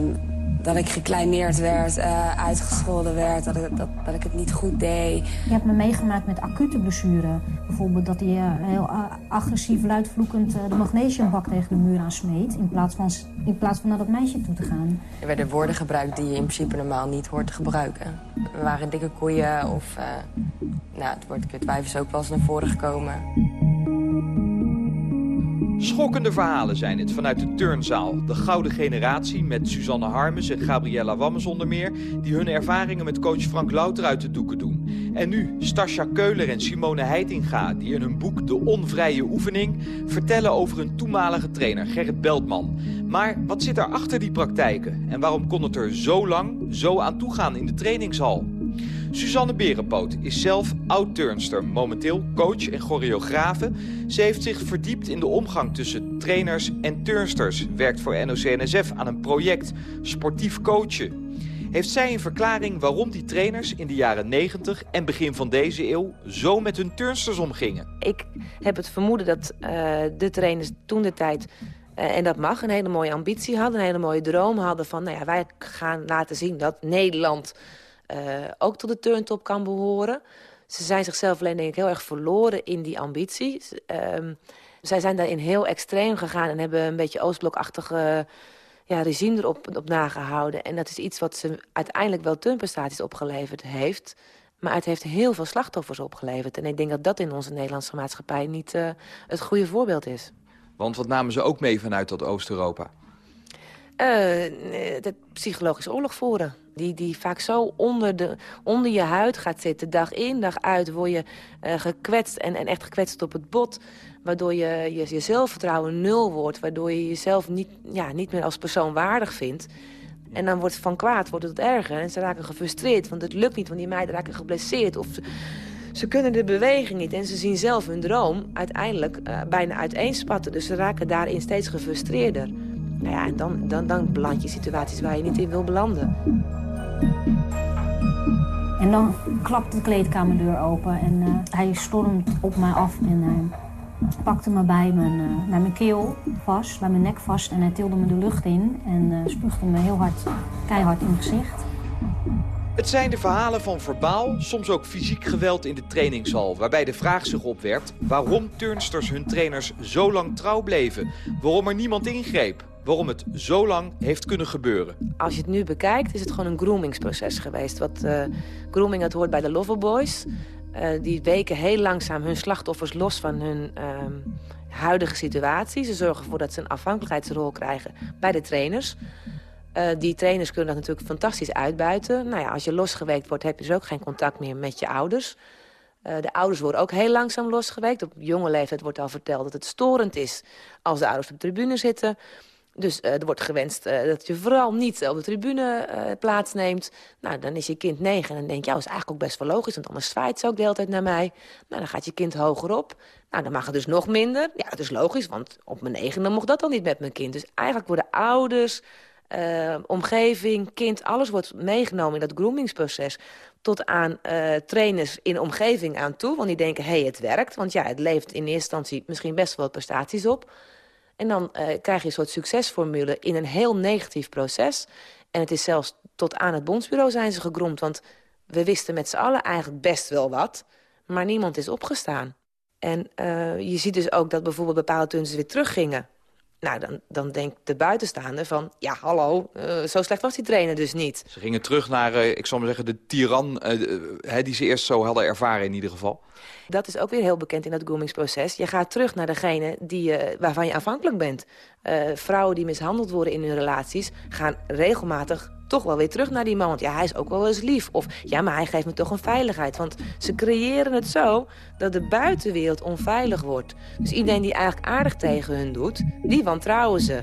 dat ik gekleineerd werd, uh, uitgescholden werd, dat ik, dat, dat ik het niet goed deed. Je hebt me meegemaakt met acute blessuren. Bijvoorbeeld dat hij uh, heel uh, agressief, luidvloekend de magnesiumbak tegen de muur aansmeet... In plaats, van, in plaats van naar dat meisje toe te gaan. Er werden woorden gebruikt die je in principe normaal niet hoort te gebruiken. We waren dikke koeien of... nou, het woord kutwijf is ook wel eens naar voren gekomen. Schokkende verhalen zijn het vanuit de turnzaal. De gouden generatie met Suzanne Harmes en Gabriella Wammes onder meer... die hun ervaringen met coach Frank Louter uit de doeken doen. En nu Stascha Keuler en Simone Heitinga... die in hun boek De Onvrije Oefening... vertellen over hun toenmalige trainer Gerrit Beltman. Maar wat zit er achter die praktijken? En waarom kon het er zo lang zo aan toegaan in de trainingshal? Suzanne Berenpoot is zelf oud-turnster, momenteel coach en choreografe. Ze heeft zich verdiept in de omgang tussen trainers en turnsters. Werkt voor NOC-NSF aan een project Sportief Coachen. Heeft zij een verklaring waarom die trainers in de jaren 90 en begin van deze eeuw zo met hun turnsters omgingen? Ik heb het vermoeden dat uh, de trainers toen de tijd uh, en dat mag, een hele mooie ambitie hadden, een hele mooie droom hadden van... nou ja, wij gaan laten zien dat Nederland ook tot de turntop kan behoren. Ze zijn zichzelf alleen denk ik heel erg verloren in die ambitie. Um, zij zijn daarin heel extreem gegaan en hebben een beetje Oostblokachtige ja, regime erop op nagehouden. En dat is iets wat ze uiteindelijk wel turnprestaties opgeleverd heeft. Maar het heeft heel veel slachtoffers opgeleverd. En ik denk dat dat in onze Nederlandse maatschappij niet uh, het goede voorbeeld is. Want wat namen ze ook mee vanuit dat Oost-Europa? Uh, het psychologische oorlog voeren. Die, die vaak zo onder, de, onder je huid gaat zitten. Dag in, dag uit word je uh, gekwetst en, en echt gekwetst op het bot. Waardoor je, je, zelfvertrouwen nul wordt. Waardoor je jezelf niet, ja, niet meer als persoon waardig vindt. En dan wordt van kwaad wordt het erger. En ze raken gefrustreerd, want het lukt niet. Want die meiden raken geblesseerd. Of ze, ze kunnen de beweging niet. En ze zien zelf hun droom uiteindelijk uh, bijna uiteenspatten. Dus ze raken daarin steeds gefrustreerder. Nou ja, en dan, dan, dan beland je situaties waar je niet in wil belanden. En dan klapt de kleedkamerdeur open en uh, hij stormt op mij af en uh, pakte me bij mijn, uh, bij mijn keel vast, bij mijn nek vast en hij tilde me de lucht in en spuugde me heel hard, keihard in mijn gezicht. Het zijn de verhalen van verbaal, soms ook fysiek geweld in de trainingshal... waarbij de vraag zich opwerpt waarom turnsters hun trainers zo lang trouw bleven. Waarom er niemand ingreep waarom het zo lang heeft kunnen gebeuren. Als je het nu bekijkt, is het gewoon een groomingsproces geweest. Wat uh, grooming, dat hoort bij de Loverboys. Uh, die weken heel langzaam hun slachtoffers los van hun uh, huidige situatie. Ze zorgen ervoor dat ze een afhankelijkheidsrol krijgen bij de trainers. Uh, die trainers kunnen dat natuurlijk fantastisch uitbuiten. Nou ja, als je losgeweekt wordt, heb je dus ook geen contact meer met je ouders. De ouders worden ook heel langzaam losgeweekt. Op jonge leeftijd wordt al verteld dat het storend is als de ouders op de tribune zitten. Dus uh, er wordt gewenst uh, dat je vooral niet op de tribune uh, plaatsneemt. Nou, dan is je kind negen en dan denk je, ja, dat is eigenlijk ook best wel logisch... want anders zwaait ze ook de hele tijd naar mij. Nou, dan gaat je kind hoger op. Nou, dan mag het dus nog minder. Ja, dat is logisch, want op mijn negen dan mocht dat al niet met mijn kind. Dus eigenlijk worden ouders, omgeving, kind... alles wordt meegenomen in dat groomingsproces tot aan trainers in omgeving aan toe. Want die denken, hé, hey, het werkt. Want ja, het levert in eerste instantie misschien best wel prestaties op... En dan uh, krijg je een soort succesformule in een heel negatief proces. En het is zelfs tot aan het bondsbureau zijn ze gegromd. Want we wisten met z'n allen eigenlijk best wel wat. Maar niemand is opgestaan. En uh, je ziet dus ook dat bijvoorbeeld bepaalde turnsters weer teruggingen. Nou, dan, dan denkt de buitenstaander van... ja, hallo, uh, zo slecht was die trainer dus niet. Ze gingen terug naar, ik zal maar zeggen, de tiran... Die ze eerst zo hadden ervaren in ieder geval. Dat is ook weer heel bekend in dat groomingsproces. Je gaat terug naar degene die, waarvan je afhankelijk bent. vrouwen die mishandeld worden in hun relaties... gaan regelmatig toch wel weer terug naar die man. Want ja, hij is ook wel eens lief. Of ja, maar hij geeft me toch een veiligheid. Want ze creëren het zo dat de buitenwereld onveilig wordt. Dus iedereen die eigenlijk aardig tegen hun doet, die wantrouwen ze.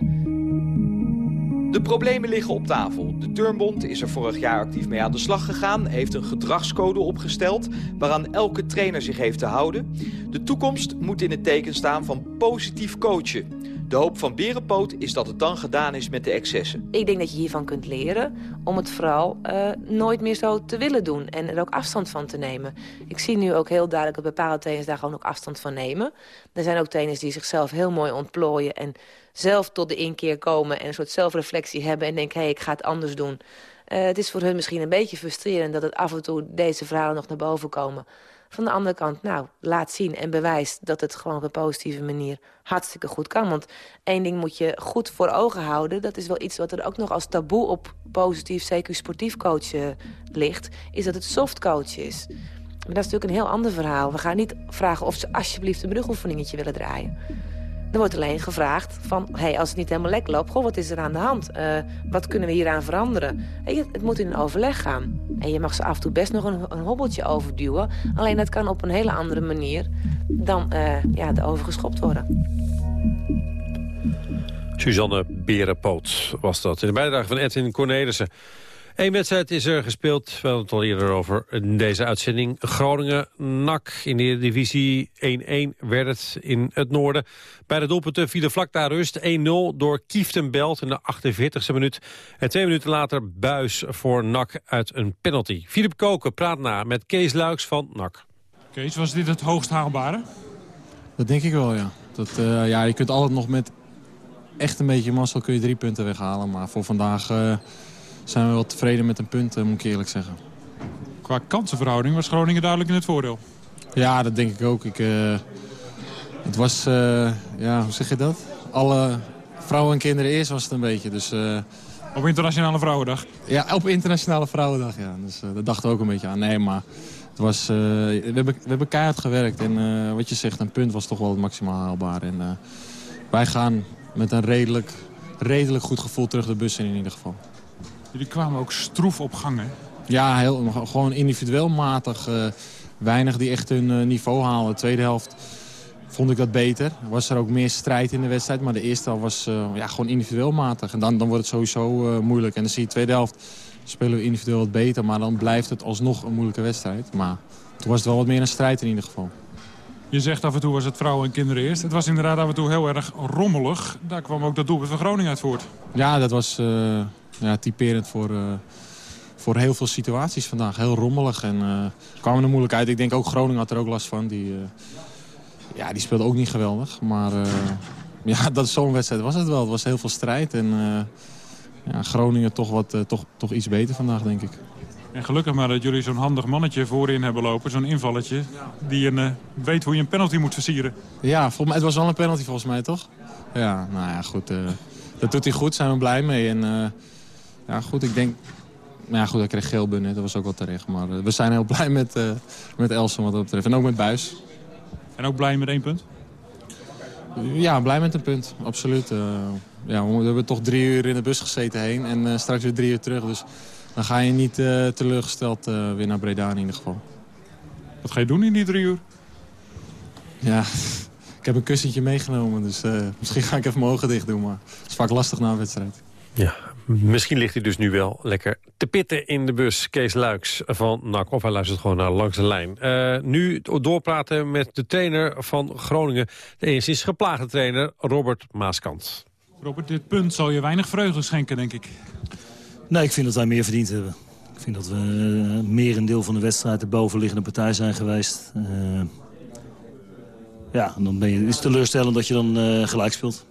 De problemen liggen op tafel. De Turnbond is er vorig jaar actief mee aan de slag gegaan... heeft een gedragscode opgesteld waaraan elke trainer zich heeft te houden. De toekomst moet in het teken staan van positief coachen. De hoop van Berenpoot is dat het dan gedaan is met de excessen. Ik denk dat je hiervan kunt leren om het vooral uh, nooit meer zo te willen doen. En er ook afstand van te nemen. Ik zie nu ook heel duidelijk dat bepaalde trainers daar gewoon ook afstand van nemen. Er zijn ook trainers die zichzelf heel mooi ontplooien... en zelf tot de inkeer komen en een soort zelfreflectie hebben... en denken, hé, hey, ik ga het anders doen. Uh, het is voor hun misschien een beetje frustrerend... dat het af en toe deze verhalen nog naar boven komen... Van de andere kant, nou, laat zien en bewijs dat het gewoon op een positieve manier hartstikke goed kan. Want één ding moet je goed voor ogen houden. Dat is wel iets wat er ook nog als taboe op positief, zeker sportief coachen ligt. Is dat het soft coach is. Maar dat is natuurlijk een heel ander verhaal. We gaan niet vragen of ze alsjeblieft een brugoefeningetje willen draaien. Er wordt alleen gevraagd van, hey, als het niet helemaal lekker loopt... goh, wat is er aan de hand? Uh, wat kunnen we hieraan veranderen? Het moet in een overleg gaan. En je mag ze af en toe best nog een, een hobbeltje overduwen. Alleen dat kan op een hele andere manier dan uh, ja, erover geschopt worden. Suzanne Berenpoot was dat. In de bijdrage van Edwin Cornelissen. Eén wedstrijd is er gespeeld, we hadden het al eerder over in deze uitzending. Groningen-NAC in de divisie 1-1 werd het in het noorden. Bij de doelpunten vielen vlak daar rust 1-0 door Kieftenbelt in de 48e minuut. En twee minuten later buis voor NAC uit een penalty. Filip Koken praat na met Kees Luiks van NAC. Kees, was dit het hoogst haalbare? Dat denk ik wel, ja. Dat, uh, ja. Je kunt altijd nog met echt een beetje mazzel kun je drie punten weghalen. Maar voor vandaag... Uh, zijn we wel tevreden met een punt, moet ik eerlijk zeggen. Qua kansenverhouding was Groningen duidelijk in het voordeel. Ja, dat denk ik ook. Ik, uh, het was, uh, ja, hoe zeg je dat? Alle vrouwen en kinderen eerst was het een beetje. Dus, uh, op Internationale Vrouwendag? Ja, op Internationale Vrouwendag, ja. Dus dat dachten we ook een beetje aan. Nee, maar het was, we, hebben, we hebben keihard gewerkt. En wat je zegt, een punt was toch wel het maximaal haalbaar. En wij gaan met een redelijk, redelijk goed gevoel terug de bus in in ieder geval. Jullie kwamen ook stroef op gang, hè? Ja, heel, gewoon individueel matig. Uh, weinig die echt hun uh, niveau halen. De tweede helft vond ik dat beter. Was er ook meer strijd in de wedstrijd. Maar de eerste helft was uh, ja, gewoon individueel matig. En dan, dan wordt het sowieso moeilijk. En dan zie je de tweede helft spelen we individueel wat beter. Maar dan blijft het alsnog een moeilijke wedstrijd. Maar toen was het wel wat meer een strijd in ieder geval. Je zegt af en toe was het vrouwen en kinderen eerst. Het was inderdaad af en toe heel erg rommelig. Daar kwam ook dat doelpunt van Groningen uit voort. Ja, dat was uh, ja, typerend voor, uh, voor heel veel situaties vandaag. Heel rommelig en uh, kwamen er moeilijk uit. Ik denk ook Groningen had er ook last van. Die, ja, die speelde ook niet geweldig. Maar <laughs> ja, dat zo'n wedstrijd was het wel. Het was heel veel strijd. En ja, Groningen toch, wat, toch, toch iets beter vandaag, denk ik. En gelukkig maar dat jullie zo'n handig mannetje voorin hebben lopen. Zo'n invalletje. Die een, uh, weet hoe je een penalty moet versieren. Ja, volgens mij, het was wel een penalty volgens mij, toch? Ja, nou ja, goed. Uh, dat doet hij goed. Zijn we blij mee. En uh, ja, goed, ik denk... Nou ja, goed, hij kreeg geel binnen. Dat was ook wel terecht. Maar we zijn heel blij met, met Elsen wat dat betreft. En ook met Buis. En ook blij met één punt? Ja, blij met een punt. Absoluut. ja, we hebben toch drie uur in de bus gezeten heen. En straks weer drie uur terug. Dus dan ga je niet uh, teleurgesteld uh, weer naar Breda in ieder geval. Wat ga je doen in die drie uur? Ja, <laughs> ik heb een kussentje meegenomen. Dus uh, <laughs> misschien ga ik even mijn ogen dicht doen. Maar het is vaak lastig na een wedstrijd. Ja, misschien ligt hij dus nu wel lekker te pitten in de bus. Kees Luiks van NAC. Of hij luistert gewoon naar langs de lijn. Uh, nu doorpraten met de trainer van Groningen. De enigszins geplaagde trainer Robert Maaskant. Robert, dit punt zal je weinig vreugde schenken, denk ik. Nee, ik vind dat wij meer verdiend hebben. Ik vind dat we uh, meer een deel van de wedstrijd de bovenliggende partij zijn geweest. Uh, ja, dan ben je, is het teleurstellend dat je dan uh, gelijk speelt.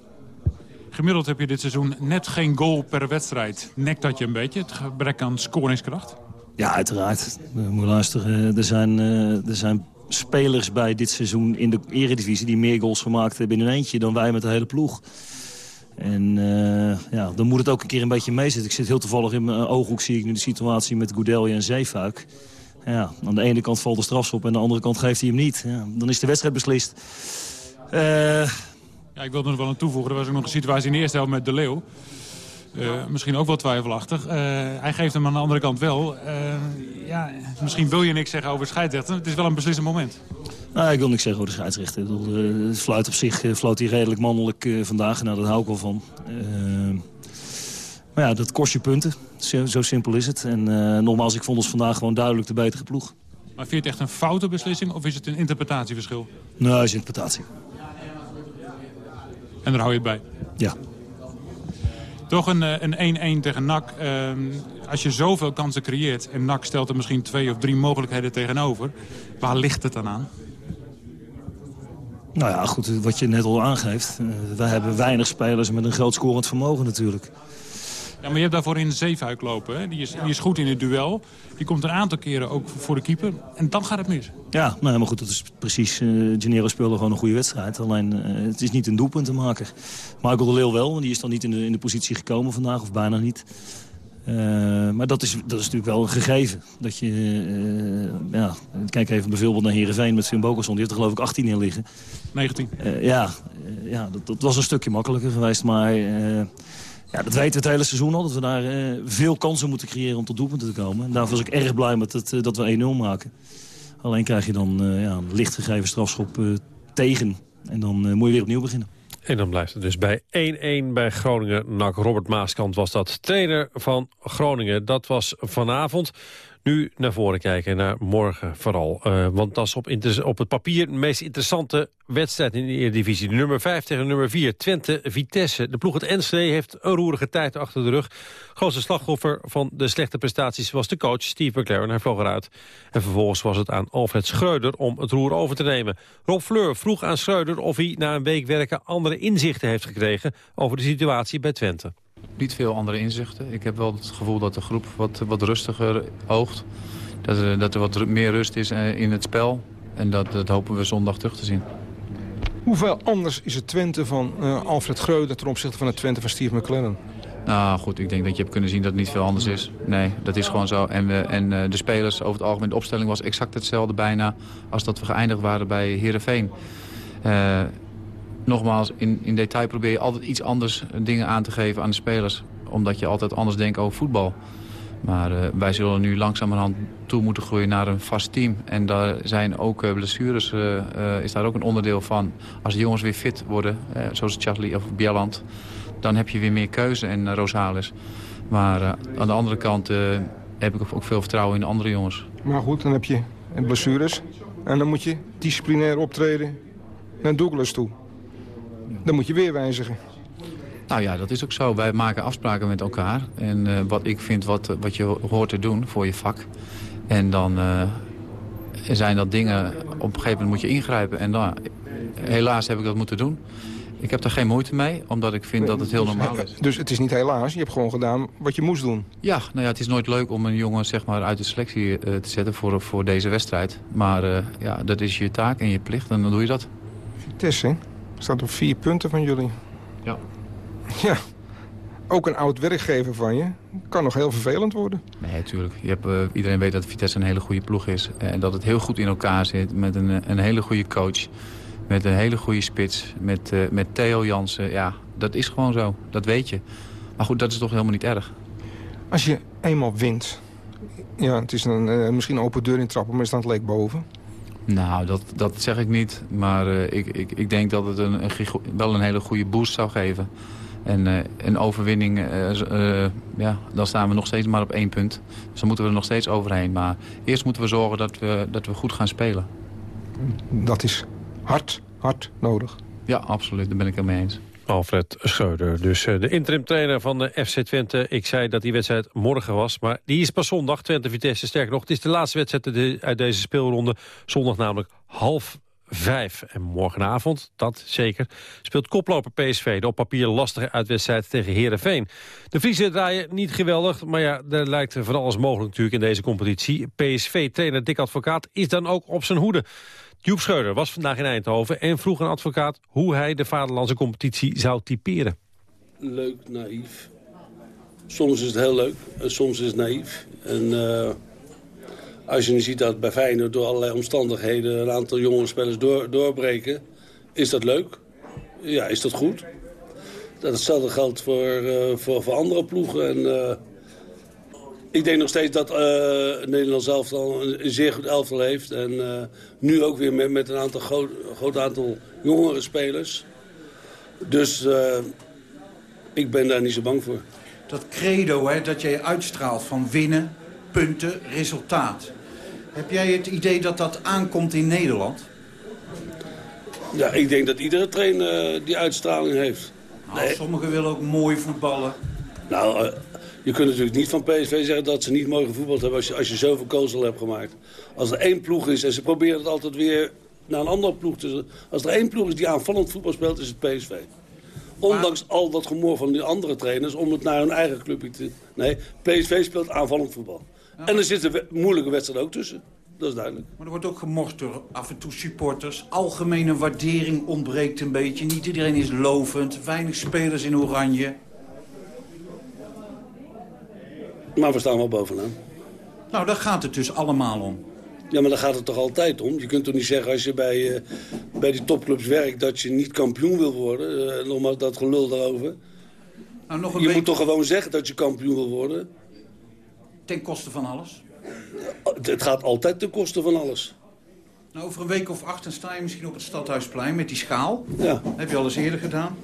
Gemiddeld heb je dit seizoen net geen goal per wedstrijd. Nekt dat je een beetje, het gebrek aan scoringskracht? Ja, uiteraard. moet luisteren. Er zijn, er zijn spelers bij dit seizoen in de eredivisie... die meer goals gemaakt hebben in een eentje dan wij met de hele ploeg. En uh, ja, dan moet het ook een keer een beetje meezitten. Ik zit heel toevallig in mijn ooghoek, zie ik nu de situatie met Goudelje en Zeefuik. Ja, aan de ene kant valt de strafschop en aan de andere kant geeft hij hem niet. Ja, dan is de wedstrijd beslist. Uh... Ja, ik wilde er nog wel aan toevoegen. Er was ook nog een situatie in de eerste helft met De Leeuw. Uh, misschien ook wel twijfelachtig. Uh, hij geeft hem aan de andere kant wel. Uh, ja, misschien wil je niks zeggen over scheidsrechter. Het is wel een beslissend moment. Nou, ik wil niks zeggen over de scheidsrechter. De fluit op zich floot hij redelijk mannelijk vandaag. Nou, daar hou ik wel van. maar ja, dat kost je punten. Zo, zo simpel is het. En nogmaals, ik vond ons vandaag gewoon duidelijk de betere ploeg. Maar vind je het echt een foute beslissing of is het een interpretatieverschil? Nee, het is interpretatie. En daar hou je het bij? Ja. Toch een 1-1 tegen NAC. Uh, als je zoveel kansen creëert en NAC stelt er misschien twee of drie mogelijkheden tegenover. Waar ligt het dan aan? Nou ja, goed, wat je net al aangeeft. Uh, wij hebben weinig spelers met een groot scorend vermogen natuurlijk. Ja, maar je hebt daarvoor in de Zeefuik lopen. Hè? Die, is, die is goed in het duel. Die komt een aantal keren ook voor de keeper. En dan gaat het mis. Ja, nou, maar goed, dat is precies. Uh, Gennaro speelde gewoon een goede wedstrijd. Alleen, uh, het is niet een doelpuntenmaker. Michael de Leeuw wel, want die is dan niet in de, in de positie gekomen vandaag. Of bijna niet. Uh, maar dat is, dat is natuurlijk wel een gegeven. Dat je, uh, ja, kijk even bijvoorbeeld naar Heerenveen met Finn Bokelson. Die heeft er geloof ik 18 in liggen. 19. Uh, ja, ja dat, dat, was een stukje makkelijker geweest. Maar ja, dat weten we het hele seizoen al. Dat we daar uh, veel kansen moeten creëren om tot doelpunten te komen. En daarvoor was ik erg blij met het, uh, dat we 1-0 maken. Alleen krijg je dan uh, ja, een licht gegeven strafschop tegen. En dan moet je weer opnieuw beginnen. En dan blijft het dus bij 1-1 bij Groningen. NAC Robert Maaskant was dat trainer van Groningen. Dat was vanavond. Nu naar voren kijken, naar morgen vooral. Uh, want dat is op, op, het papier de meest interessante wedstrijd in de Eredivisie. Nummer 5 tegen nummer 4, Twente-Vitesse. De ploeg het Enschede heeft een roerige tijd achter de rug. Grootste slachtoffer van de slechte prestaties was de coach Steve McLaren. Hij vloog eruit. En vervolgens was het aan Alfred Schreuder om het roer over te nemen. Rob Fleur vroeg aan Schreuder of hij na een week werken andere inzichten heeft gekregen over de situatie bij Twente. Niet veel andere inzichten. Ik heb wel het gevoel dat de groep wat, wat rustiger oogt. Dat er, dat er wat meer rust is eh, in het spel. En dat, dat hopen we zondag terug te zien. Hoeveel anders is het Twente van uh, Alfred Greuder ten opzichte van het Twente van Steve McLaren? Nou goed, ik denk dat je hebt kunnen zien dat het niet veel anders is. Nee, dat is gewoon zo. En, we, en uh, de spelers over het algemeen, de opstelling was exact hetzelfde bijna... als dat we geëindigd waren bij Heerenveen. Uh, nogmaals, in, in detail probeer je altijd iets anders dingen aan te geven aan de spelers. omdat je altijd anders denkt over voetbal. Maar uh, wij zullen nu langzamerhand toe moeten groeien naar een vast team. En daar zijn ook uh, blessures, is daar ook een onderdeel van. Als de jongens weer fit worden, zoals Charlie of Bieland... dan heb je weer meer keuze in Rosales. Maar aan de andere kant heb ik ook veel vertrouwen in de andere jongens. Maar goed, dan heb je blessures. En dan moet je disciplinair optreden naar Douglas toe. Dan moet je weer wijzigen. Nou ja, dat is ook zo. Wij maken afspraken met elkaar. En uh, wat ik vind wat, wat je hoort te doen voor je vak. En dan uh, zijn dat dingen... Op een gegeven moment moet je ingrijpen. En dan, helaas heb ik dat moeten doen. Ik heb daar geen moeite mee, omdat ik vind dat het heel normaal is. Dus het is niet helaas, je hebt gewoon gedaan wat je moest doen? Ja, nou ja, het is nooit leuk om een jongen zeg maar, uit de selectie uh, te zetten voor, voor deze wedstrijd. Maar ja, dat is je taak en je plicht en dan doe je dat. Vitesse staat op vier punten van jullie. Ja. <laughs> Ja, ook een oud werkgever van je kan nog heel vervelend worden. Nee, natuurlijk. Je hebt, uh, iedereen weet dat Vitesse een hele goede ploeg is. En dat het heel goed in elkaar zit met een, een hele goede coach. Met een hele goede spits. Met, uh, met Theo Jansen. Ja, dat is gewoon zo. Dat weet je. Maar goed, dat is toch helemaal niet erg. Als je eenmaal wint... Ja, het is een, uh, misschien een open deur in trappen, maar dan het leek boven. Nou, dat, dat zeg ik niet. Maar uh, ik, ik, ik denk dat het een, een, wel een hele goede boost zou geven. En uh, een overwinning, uh, ja, dan staan we nog steeds maar op één punt. Dus dan moeten we er nog steeds overheen. Maar eerst moeten we zorgen dat we, dat we goed gaan spelen. Dat is hard, hard nodig. Ja, absoluut. Daar ben ik het mee eens. Alfred Schreuder, dus de interim trainer van de FC Twente. Ik zei dat die wedstrijd morgen was, maar die is pas zondag. Twente-Vitesse, sterker nog, het is de laatste wedstrijd uit deze speelronde. Zondag namelijk half vijf. En morgenavond, dat zeker, speelt koploper PSV... de op papier lastige uitwedstrijd tegen Heerenveen. De Friese draaien niet geweldig, maar ja, er lijkt van alles mogelijk natuurlijk in deze competitie. PSV-trainer Dick Advocaat is dan ook op zijn hoede. Joep Schreuder was vandaag in Eindhoven en vroeg een advocaat... hoe hij de vaderlandse competitie zou typeren. Leuk, naïef. Soms is het heel leuk, en soms is het naïef. En... Uh als je nu ziet dat bij Feyenoord door allerlei omstandigheden... een aantal jonge spelers door, doorbreken, is dat leuk? Ja, is dat goed? Dat hetzelfde geldt voor, uh, voor, voor andere ploegen. En, uh, ik denk nog steeds dat uh, Nederland zelf al een, een, zeer goed elftal heeft. En nu ook weer met, met een aantal groot, groot aantal jongere spelers. Dus ik ben daar niet zo bang voor. Dat credo hè, dat jij uitstraalt van winnen, punten, resultaat. Heb jij het idee dat dat aankomt in Nederland? Ja, ik denk dat iedere trainer die uitstraling heeft. Nou, nee. Sommigen willen ook mooi voetballen. Nou, je kunt natuurlijk niet van PSV zeggen dat ze niet mooi gevoetbald hebben... als je, als je zoveel hebt gemaakt. Als er één ploeg is en ze proberen het altijd weer naar een andere ploeg te... Als er één ploeg is die aanvallend voetbal speelt, is het PSV. Ondanks maar... al dat gemor van die andere trainers om het naar hun eigen clubje te... Nee, PSV speelt aanvallend voetbal. Ja. En er zitten moeilijke wedstrijden ook tussen. Dat is duidelijk. Maar er wordt ook gemorst door af en toe supporters. Algemene waardering ontbreekt een beetje. Niet iedereen is lovend. Weinig spelers in oranje. Maar we staan wel bovenaan. Nou, daar gaat het dus allemaal om. Ja, maar daar gaat het toch altijd om? Je kunt toch niet zeggen als je bij, uh, bij die topclubs werkt... dat je niet kampioen wil worden? Uh, nogmaals dat gelul daarover. Nou, nog een je week... moet toch gewoon zeggen dat je kampioen wil worden? Ten koste van alles? Het gaat altijd ten koste van alles. Nou, over een week of acht dan sta je misschien op het Stadhuisplein met die schaal. Ja. Dat heb je al eens eerder gedaan.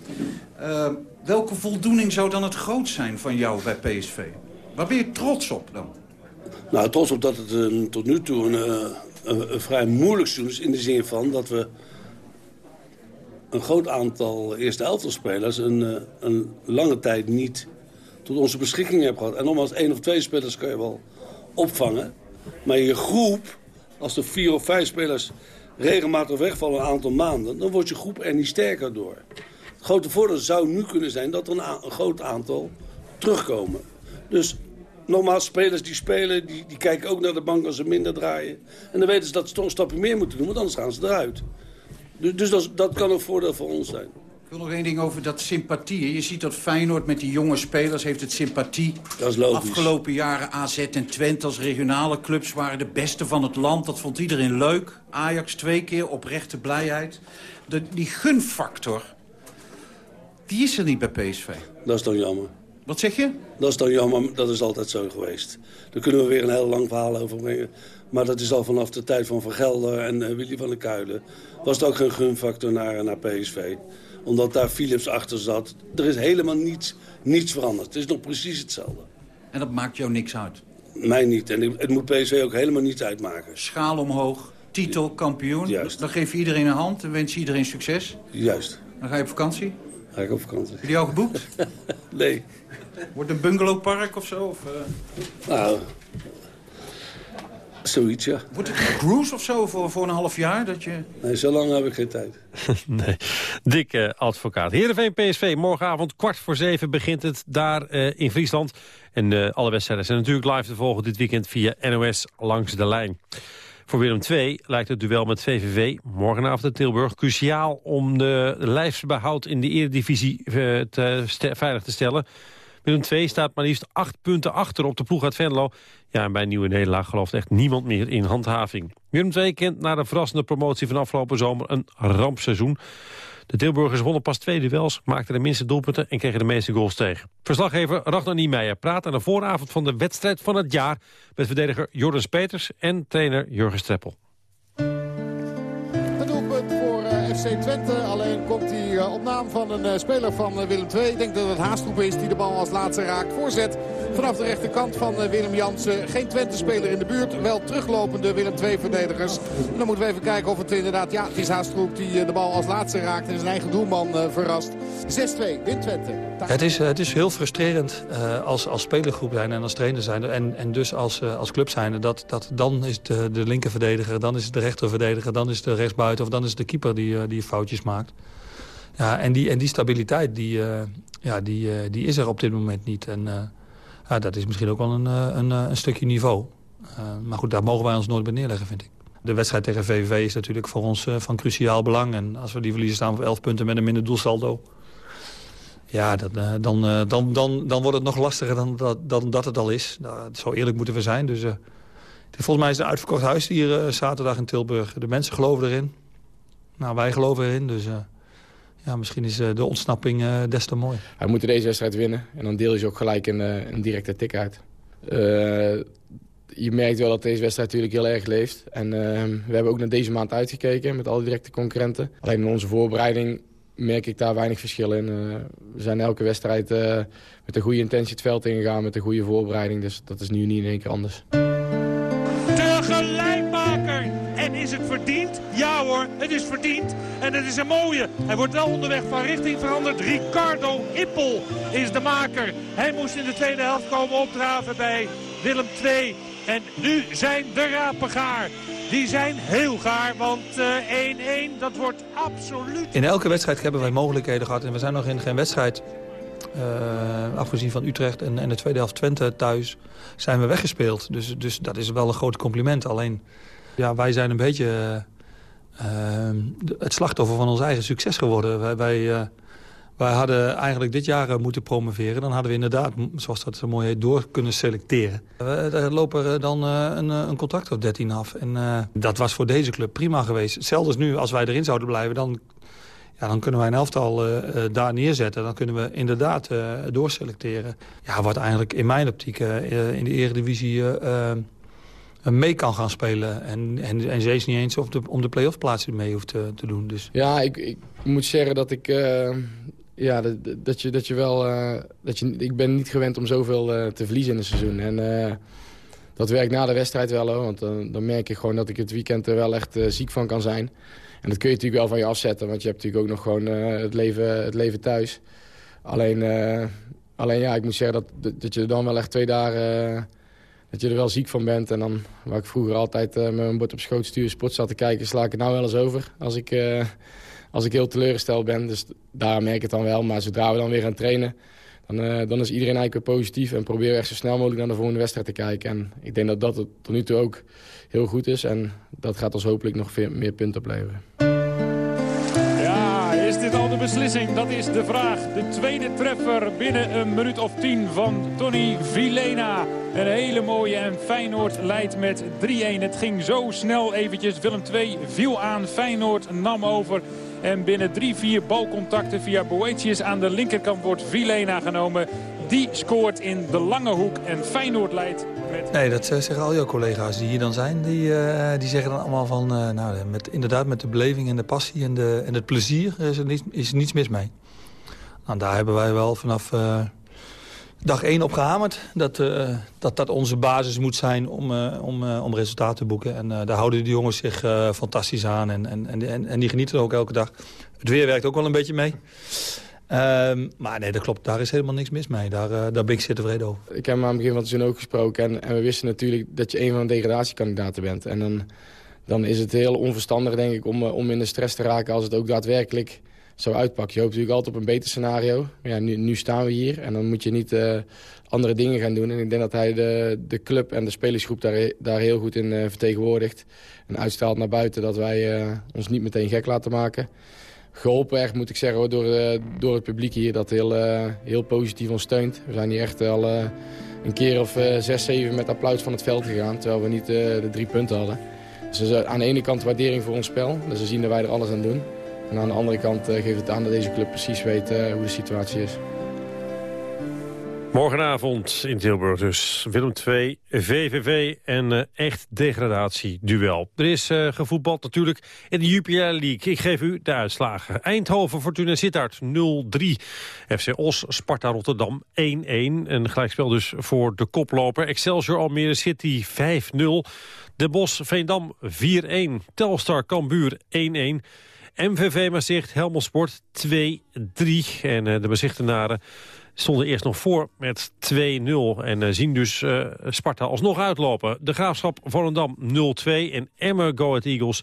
Uh, welke voldoening zou dan het groot zijn van jou bij PSV? Waar ben je trots op dan? Nou, trots op dat het uh, tot nu toe een, uh, een, een, vrij moeilijk seizoen is... in de zin van dat we een groot aantal eerste elftalspelers... Een, een lange tijd niet tot onze beschikking hebben gehad. En nogmaals, één of twee spelers kan je wel opvangen. Maar je groep, als er vier of vijf spelers regelmatig wegvallen een aantal maanden... dan wordt je groep er niet sterker door. Het grote voordeel zou nu kunnen zijn dat er een groot aantal terugkomen. Dus nogmaals, spelers die spelen, die, die kijken ook naar de bank als ze minder draaien. En dan weten ze dat ze toch een stapje meer moeten doen, want anders gaan ze eruit. Dus, dus dat, dat kan een voordeel voor ons zijn. Ik wil nog één ding over dat sympathie. Je ziet dat Feyenoord met die jonge spelers heeft het sympathie. Dat is logisch. Afgelopen jaren AZ en Twente als regionale clubs waren de beste van het land. Dat vond iedereen leuk. Ajax twee keer, oprechte blijheid. De, die gunfactor, die is er niet bij PSV. Dat is toch jammer. Wat zeg je? Dat is dan jammer, dat is altijd zo geweest. Daar kunnen we weer een heel lang verhaal over brengen. Maar dat is al vanaf de tijd van Van Gelder en uh, Willy van der Kuilen. Was het ook geen gunfactor naar, naar PSV. Omdat daar Philips achter zat. Er is helemaal niets, niets veranderd. Het is nog precies hetzelfde. En dat maakt jou niks uit? Mij niet. En het moet PSV ook helemaal niet uitmaken. Schaal omhoog, titel, kampioen. Juist. Dan geef je iedereen een hand en wens je iedereen succes. Juist. Dan ga je op vakantie? Ga ik op vakantie. Heb je al geboekt? <laughs> nee. Wordt een bungalowpark of zo? Of, uh... Nou, zoiets, ja. Wordt het een cruise of zo voor, voor een half jaar? Dat je... Nee, zo lang heb ik geen tijd. <laughs> nee. Dikke advocaat. Heerenveen PSV, morgenavond kwart voor zeven begint het daar uh, in Friesland. En uh, alle wedstrijden zijn natuurlijk live te volgen dit weekend via NOS Langs de Lijn. Voor Willem II lijkt het duel met VVV morgenavond in Tilburg cruciaal om de lijfsbehoud in de eredivisie uh, te veilig te stellen. Willem II staat maar liefst acht punten achter op de ploeg uit Venlo. Ja, en bij nieuwe nederlaag gelooft echt niemand meer in handhaving. Willem II kent na de verrassende promotie van afgelopen zomer een rampseizoen. De Tilburgers wonnen pas twee duels, maakten de minste doelpunten en kregen de meeste goals tegen. Verslaggever Ragnar Niemeyer praat aan de vooravond van de wedstrijd van het jaar... met verdediger Jordan Peters en trainer Jurgen Streppel. Twente, alleen komt hij uh, op naam van een uh, speler van Willem II. Ik denk dat het Haastroep is die de bal als laatste raakt. Voorzet vanaf de rechterkant van Willem Jansen. Geen Twente-speler in de buurt, wel teruglopende Willem II-verdedigers. Dan moeten we even kijken of het inderdaad... Ja, het is Haastroep die de bal als laatste raakt en zijn eigen doelman verrast. 6-2, wint Twente. Het is, het is heel frustrerend uh, als, als spelergroep zijn en als trainer zijn. En, en dus als, uh, als club zijn. Dat, dat, dan is de, de linkerverdediger, dan is het de rechterverdediger... dan is het de rechtsbuiten of dan is het de keeper die, die foutjes maakt. Ja, en, die, en die stabiliteit die, ja, die, die is er op dit moment niet. En ja, dat is misschien ook wel een, een, een stukje niveau. maar goed, daar mogen wij ons nooit bij neerleggen, vind ik. De wedstrijd tegen VVV is natuurlijk voor ons van cruciaal belang. En als we die verliezen staan we 11 punten met een minder doelsaldo... Ja, uh, dan, uh, dan, dan, dan wordt het nog lastiger dan, dat, dan dat het al is. Nou, zo eerlijk moeten we zijn. Dus, uh, volgens mij is het een uitverkocht huis hier zaterdag in Tilburg. De mensen geloven erin. Nou, wij geloven erin. Dus ja, misschien is de ontsnapping des te mooi. Hij moet deze wedstrijd winnen. En dan deel je ook gelijk een, een directe tik uit. je merkt wel dat deze wedstrijd natuurlijk heel erg leeft. En we hebben ook naar deze maand uitgekeken met alle directe concurrenten. Alleen in onze voorbereiding merk ik daar weinig verschil in. Uh, we zijn elke wedstrijd uh, met een goede intentie het veld ingegaan, met een goede voorbereiding. Dus dat is nu niet in één keer anders. De gelijkmaker! En is het verdiend? Ja hoor, het is verdiend. En het is een mooie. Hij wordt wel onderweg van richting veranderd. Ricardo Ippel is de maker. Hij moest in de tweede helft komen opdraven bij Willem II. En nu zijn de rapen gaar. Die zijn heel gaar, want 1-1, uh, dat wordt absoluut... In elke wedstrijd hebben wij mogelijkheden gehad. En we zijn nog in geen wedstrijd, uh, afgezien van Utrecht en, en de tweede helft Twente thuis, zijn we weggespeeld. Dus, dus dat is wel een groot compliment. Alleen, ja, wij zijn een beetje uh, het slachtoffer van ons eigen succes geworden. Wij... wij wij hadden eigenlijk dit jaar moeten promoveren. Dan hadden we inderdaad, zoals dat zo mooi heet, door kunnen selecteren. Er lopen dan een, een contract of 13 af. En dat was voor deze club prima geweest. Als nu, als wij erin zouden blijven... dan, ja, dan kunnen wij een elftal daar neerzetten. Dan kunnen we inderdaad uh, doorselecteren. Ja, wat eigenlijk in mijn optiek in de eredivisie mee kan gaan spelen. En, en, en niet eens of de, om de play-off plaatsen mee hoeft te, te doen. Dus. Ja, ik, ik moet zeggen dat ik ja, dat, dat, je, dat je wel... Uh, dat je, ik ben niet gewend om zoveel uh, te verliezen in een seizoen. En uh, dat werkt na de wedstrijd wel, hoor. Want dan merk ik gewoon dat ik het weekend er wel echt ziek van kan zijn. En dat kun je natuurlijk wel van je afzetten. Want je hebt natuurlijk ook nog gewoon het, leven, het leven thuis. Alleen, alleen ja, ik moet zeggen dat, dat je dan wel echt twee dagen... dat je er wel ziek van bent. En dan, waar ik vroeger altijd met mijn bord op schoot stuur sport zat te kijken... sla ik het nou wel eens over. Als ik als ik heel teleurgesteld ben. Dus daar merk ik het dan wel. Maar zodra we dan weer gaan trainen, dan, uh, dan is iedereen eigenlijk weer positief. En proberen echt zo snel mogelijk naar de volgende wedstrijd te kijken. En ik denk dat dat tot nu toe ook heel goed is. En dat gaat ons hopelijk nog veel meer punten opleveren. Ja, is dit al de beslissing? Dat is de vraag. De tweede treffer binnen een minuut of tien van Tony Vilena. Een hele mooie en Feyenoord leidt met 3-1. Het ging zo snel eventjes. Willem II viel aan. Feyenoord nam over. En binnen drie, vier balcontacten via Boetius aan de linkerkant wordt Vilena genomen. Die scoort in de lange hoek en Feyenoord leidt met... Nee, dat eh, zeggen al jouw collega's die hier dan zijn. Die, eh, die zeggen dan allemaal van, eh, nou, met, inderdaad met de beleving en de passie en, de, en het plezier is er, niets, is niets mis mee. Nou, daar hebben wij wel vanaf dag één op gehamerd. Dat, dat dat onze basis moet zijn om, om, om resultaten te boeken. En daar houden de jongens zich fantastisch aan en, en, en, en die genieten ook elke dag. Het weer werkt ook wel een beetje mee. Um, maar nee, dat klopt. Daar is helemaal niks mis mee. Daar, uh, daar ben ik zeer tevreden over. Ik heb hem aan het begin van het seizoen ook gesproken. En, en, we wisten natuurlijk dat je een van de degradatiekandidaten bent. En dan, dan is het heel onverstandig, denk ik, om, uh, om in de stress te raken... als het ook daadwerkelijk zo uitpakt. Je hoopt natuurlijk altijd op een beter scenario. Ja, nu, staan we hier en dan moet je niet uh, andere dingen gaan doen. En ik denk dat hij de, de club en de spelersgroep daar, daar heel goed in vertegenwoordigt. En uitstraalt naar buiten dat wij ons niet meteen gek laten maken geholpen echt, moet ik zeggen, door, uh, door het publiek hier. Dat heel, heel positief ons steunt. We zijn hier echt al een keer of zes, zeven met applaus van het veld gegaan. Terwijl we niet de drie punten hadden. Dus aan de ene kant waardering voor ons spel. Dus ze zien dat wij er alles aan doen. En aan de andere kant geeft het aan dat deze club precies weet hoe de situatie is. Morgenavond in Tilburg dus. Willem 2, VVV en uh, echt degradatieduel. Er is uh, gevoetbald natuurlijk in de Jupiler League. Ik geef u de uitslagen. Eindhoven, Fortuna Sittard 0-3. FC Os, Sparta Rotterdam 1-1. Een gelijkspel dus voor de koploper. Excelsior Almere City 5-0. De Bos Veendam 4-1. Telstar Cambuur 1-1. MVV Maastricht Helmond Sport 2-3. En uh, de bezichtenaren stonden eerst nog voor met 2-0 en uh, zien dus uh, Sparta alsnog uitlopen. De Graafschap Volendam 0-2 en Emmer Go Ahead Eagles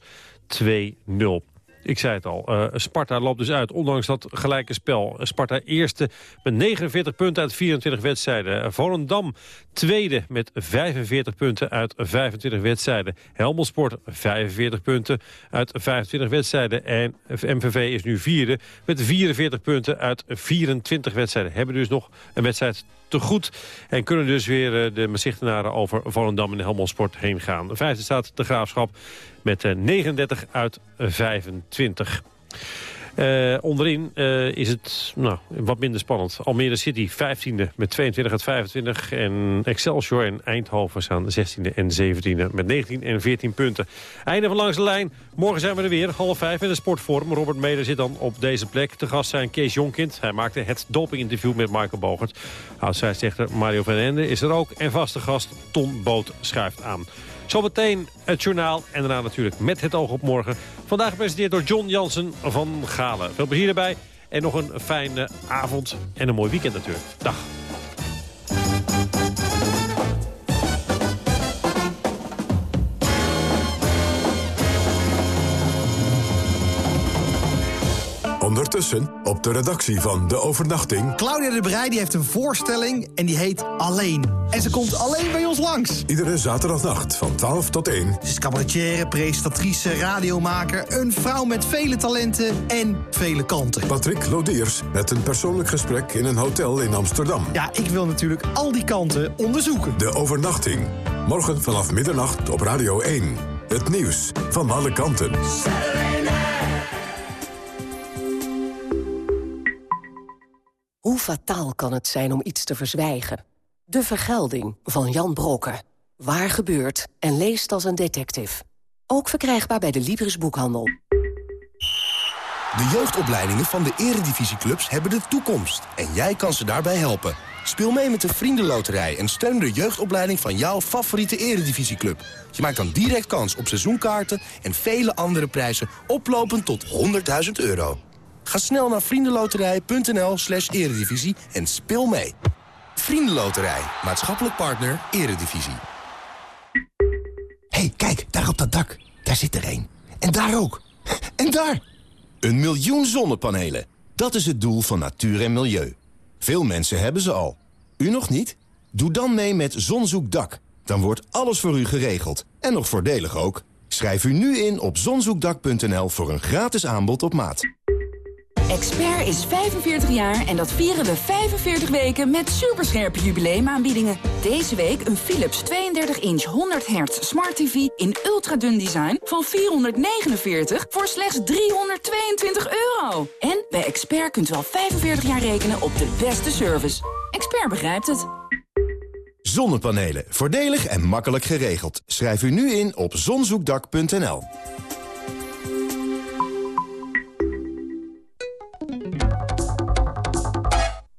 2-0. Ik zei het al, uh, Sparta loopt dus uit, ondanks dat gelijke spel. Sparta eerste met 49 punten uit 24 wedstrijden. Volendam tweede met 45 punten uit 25 wedstrijden. Helmond Sport 45 punten uit 25 wedstrijden. En MVV is nu vierde met 44 punten uit 24 wedstrijden. Hebben dus nog een wedstrijd te goed. En kunnen dus weer uh, de Maastrichtenaren over Volendam en Helmond Sport heen gaan. De vijfde staat de Graafschap met 39 eh, uit 25. Uh, onderin uh, is het nou, wat minder spannend. Almere City 15e met 22 uit 25. En Excelsior en Eindhoven staan 16e en 17e met 19 en 14 punten. Einde van langs de lijn. Morgen zijn we er weer, half vijf in de sportforum. Robert Meder zit dan op deze plek. De gast zijn Kees Jonkind. Hij maakte het dopinginterview met Michael Bogert. Oud-scheidsrechter Mario van Ende is er ook. En vaste gast Ton Boot schuift aan. Zometeen het journaal en daarna natuurlijk met het oog op morgen. Vandaag gepresenteerd door John Jansen van Galen. Veel plezier erbij en nog een fijne avond en een mooi weekend natuurlijk. Dag. Ondertussen op de redactie van De Overnachting... Claudia de Breij die heeft een voorstelling en die heet Alleen. En ze komt alleen bij ons langs. Iedere zaterdagnacht van 12 tot 1. Ze is cabaretière, presentatrice, radiomaker... een vrouw met vele talenten en vele kanten. Patrick Lodiers met een persoonlijk gesprek in een hotel in Amsterdam. Ja, ik wil natuurlijk al die kanten onderzoeken. De Overnachting. Morgen vanaf middernacht op Radio 1. Het nieuws van alle kanten. Hoe fataal kan het zijn om iets te verzwijgen? De Vergelding van Jan Brokken. Waar gebeurt en leest als een detective. Ook verkrijgbaar bij de Libris Boekhandel. De jeugdopleidingen van de eredivisieclubs hebben de toekomst. En jij kan ze daarbij helpen. Speel mee met de Vriendenloterij en steun de jeugdopleiding van jouw favoriete eredivisieclub. Je maakt dan direct kans op seizoenkaarten en vele andere prijzen oplopend tot 100.000 euro. Ga snel naar vriendenloterij.nl slash eredivisie en speel mee. Vriendenloterij, maatschappelijk partner, eredivisie. hey, kijk, daar op dat dak. Daar zit er een. En daar ook. En daar! Een miljoen zonnepanelen. Dat is het doel van natuur en milieu. Veel mensen hebben ze al. U nog niet? Doe dan mee met Zonzoekdak. Dan wordt alles voor u geregeld. En nog voordelig ook. Schrijf u nu in op zonzoekdak.nl voor een gratis aanbod op maat. Expert is 45 jaar en dat vieren we 45 weken met superscherpe jubileumaanbiedingen. Deze week een Philips 32-inch 100 Hz Smart TV in ultradun design van 449 voor slechts 322 euro. En bij Expert kunt u al 45 jaar rekenen op de beste service. Expert begrijpt het. Zonnepanelen. Voordelig en makkelijk geregeld. Schrijf u nu in op zonzoekdak.nl.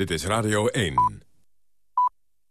Dit is Radio 1.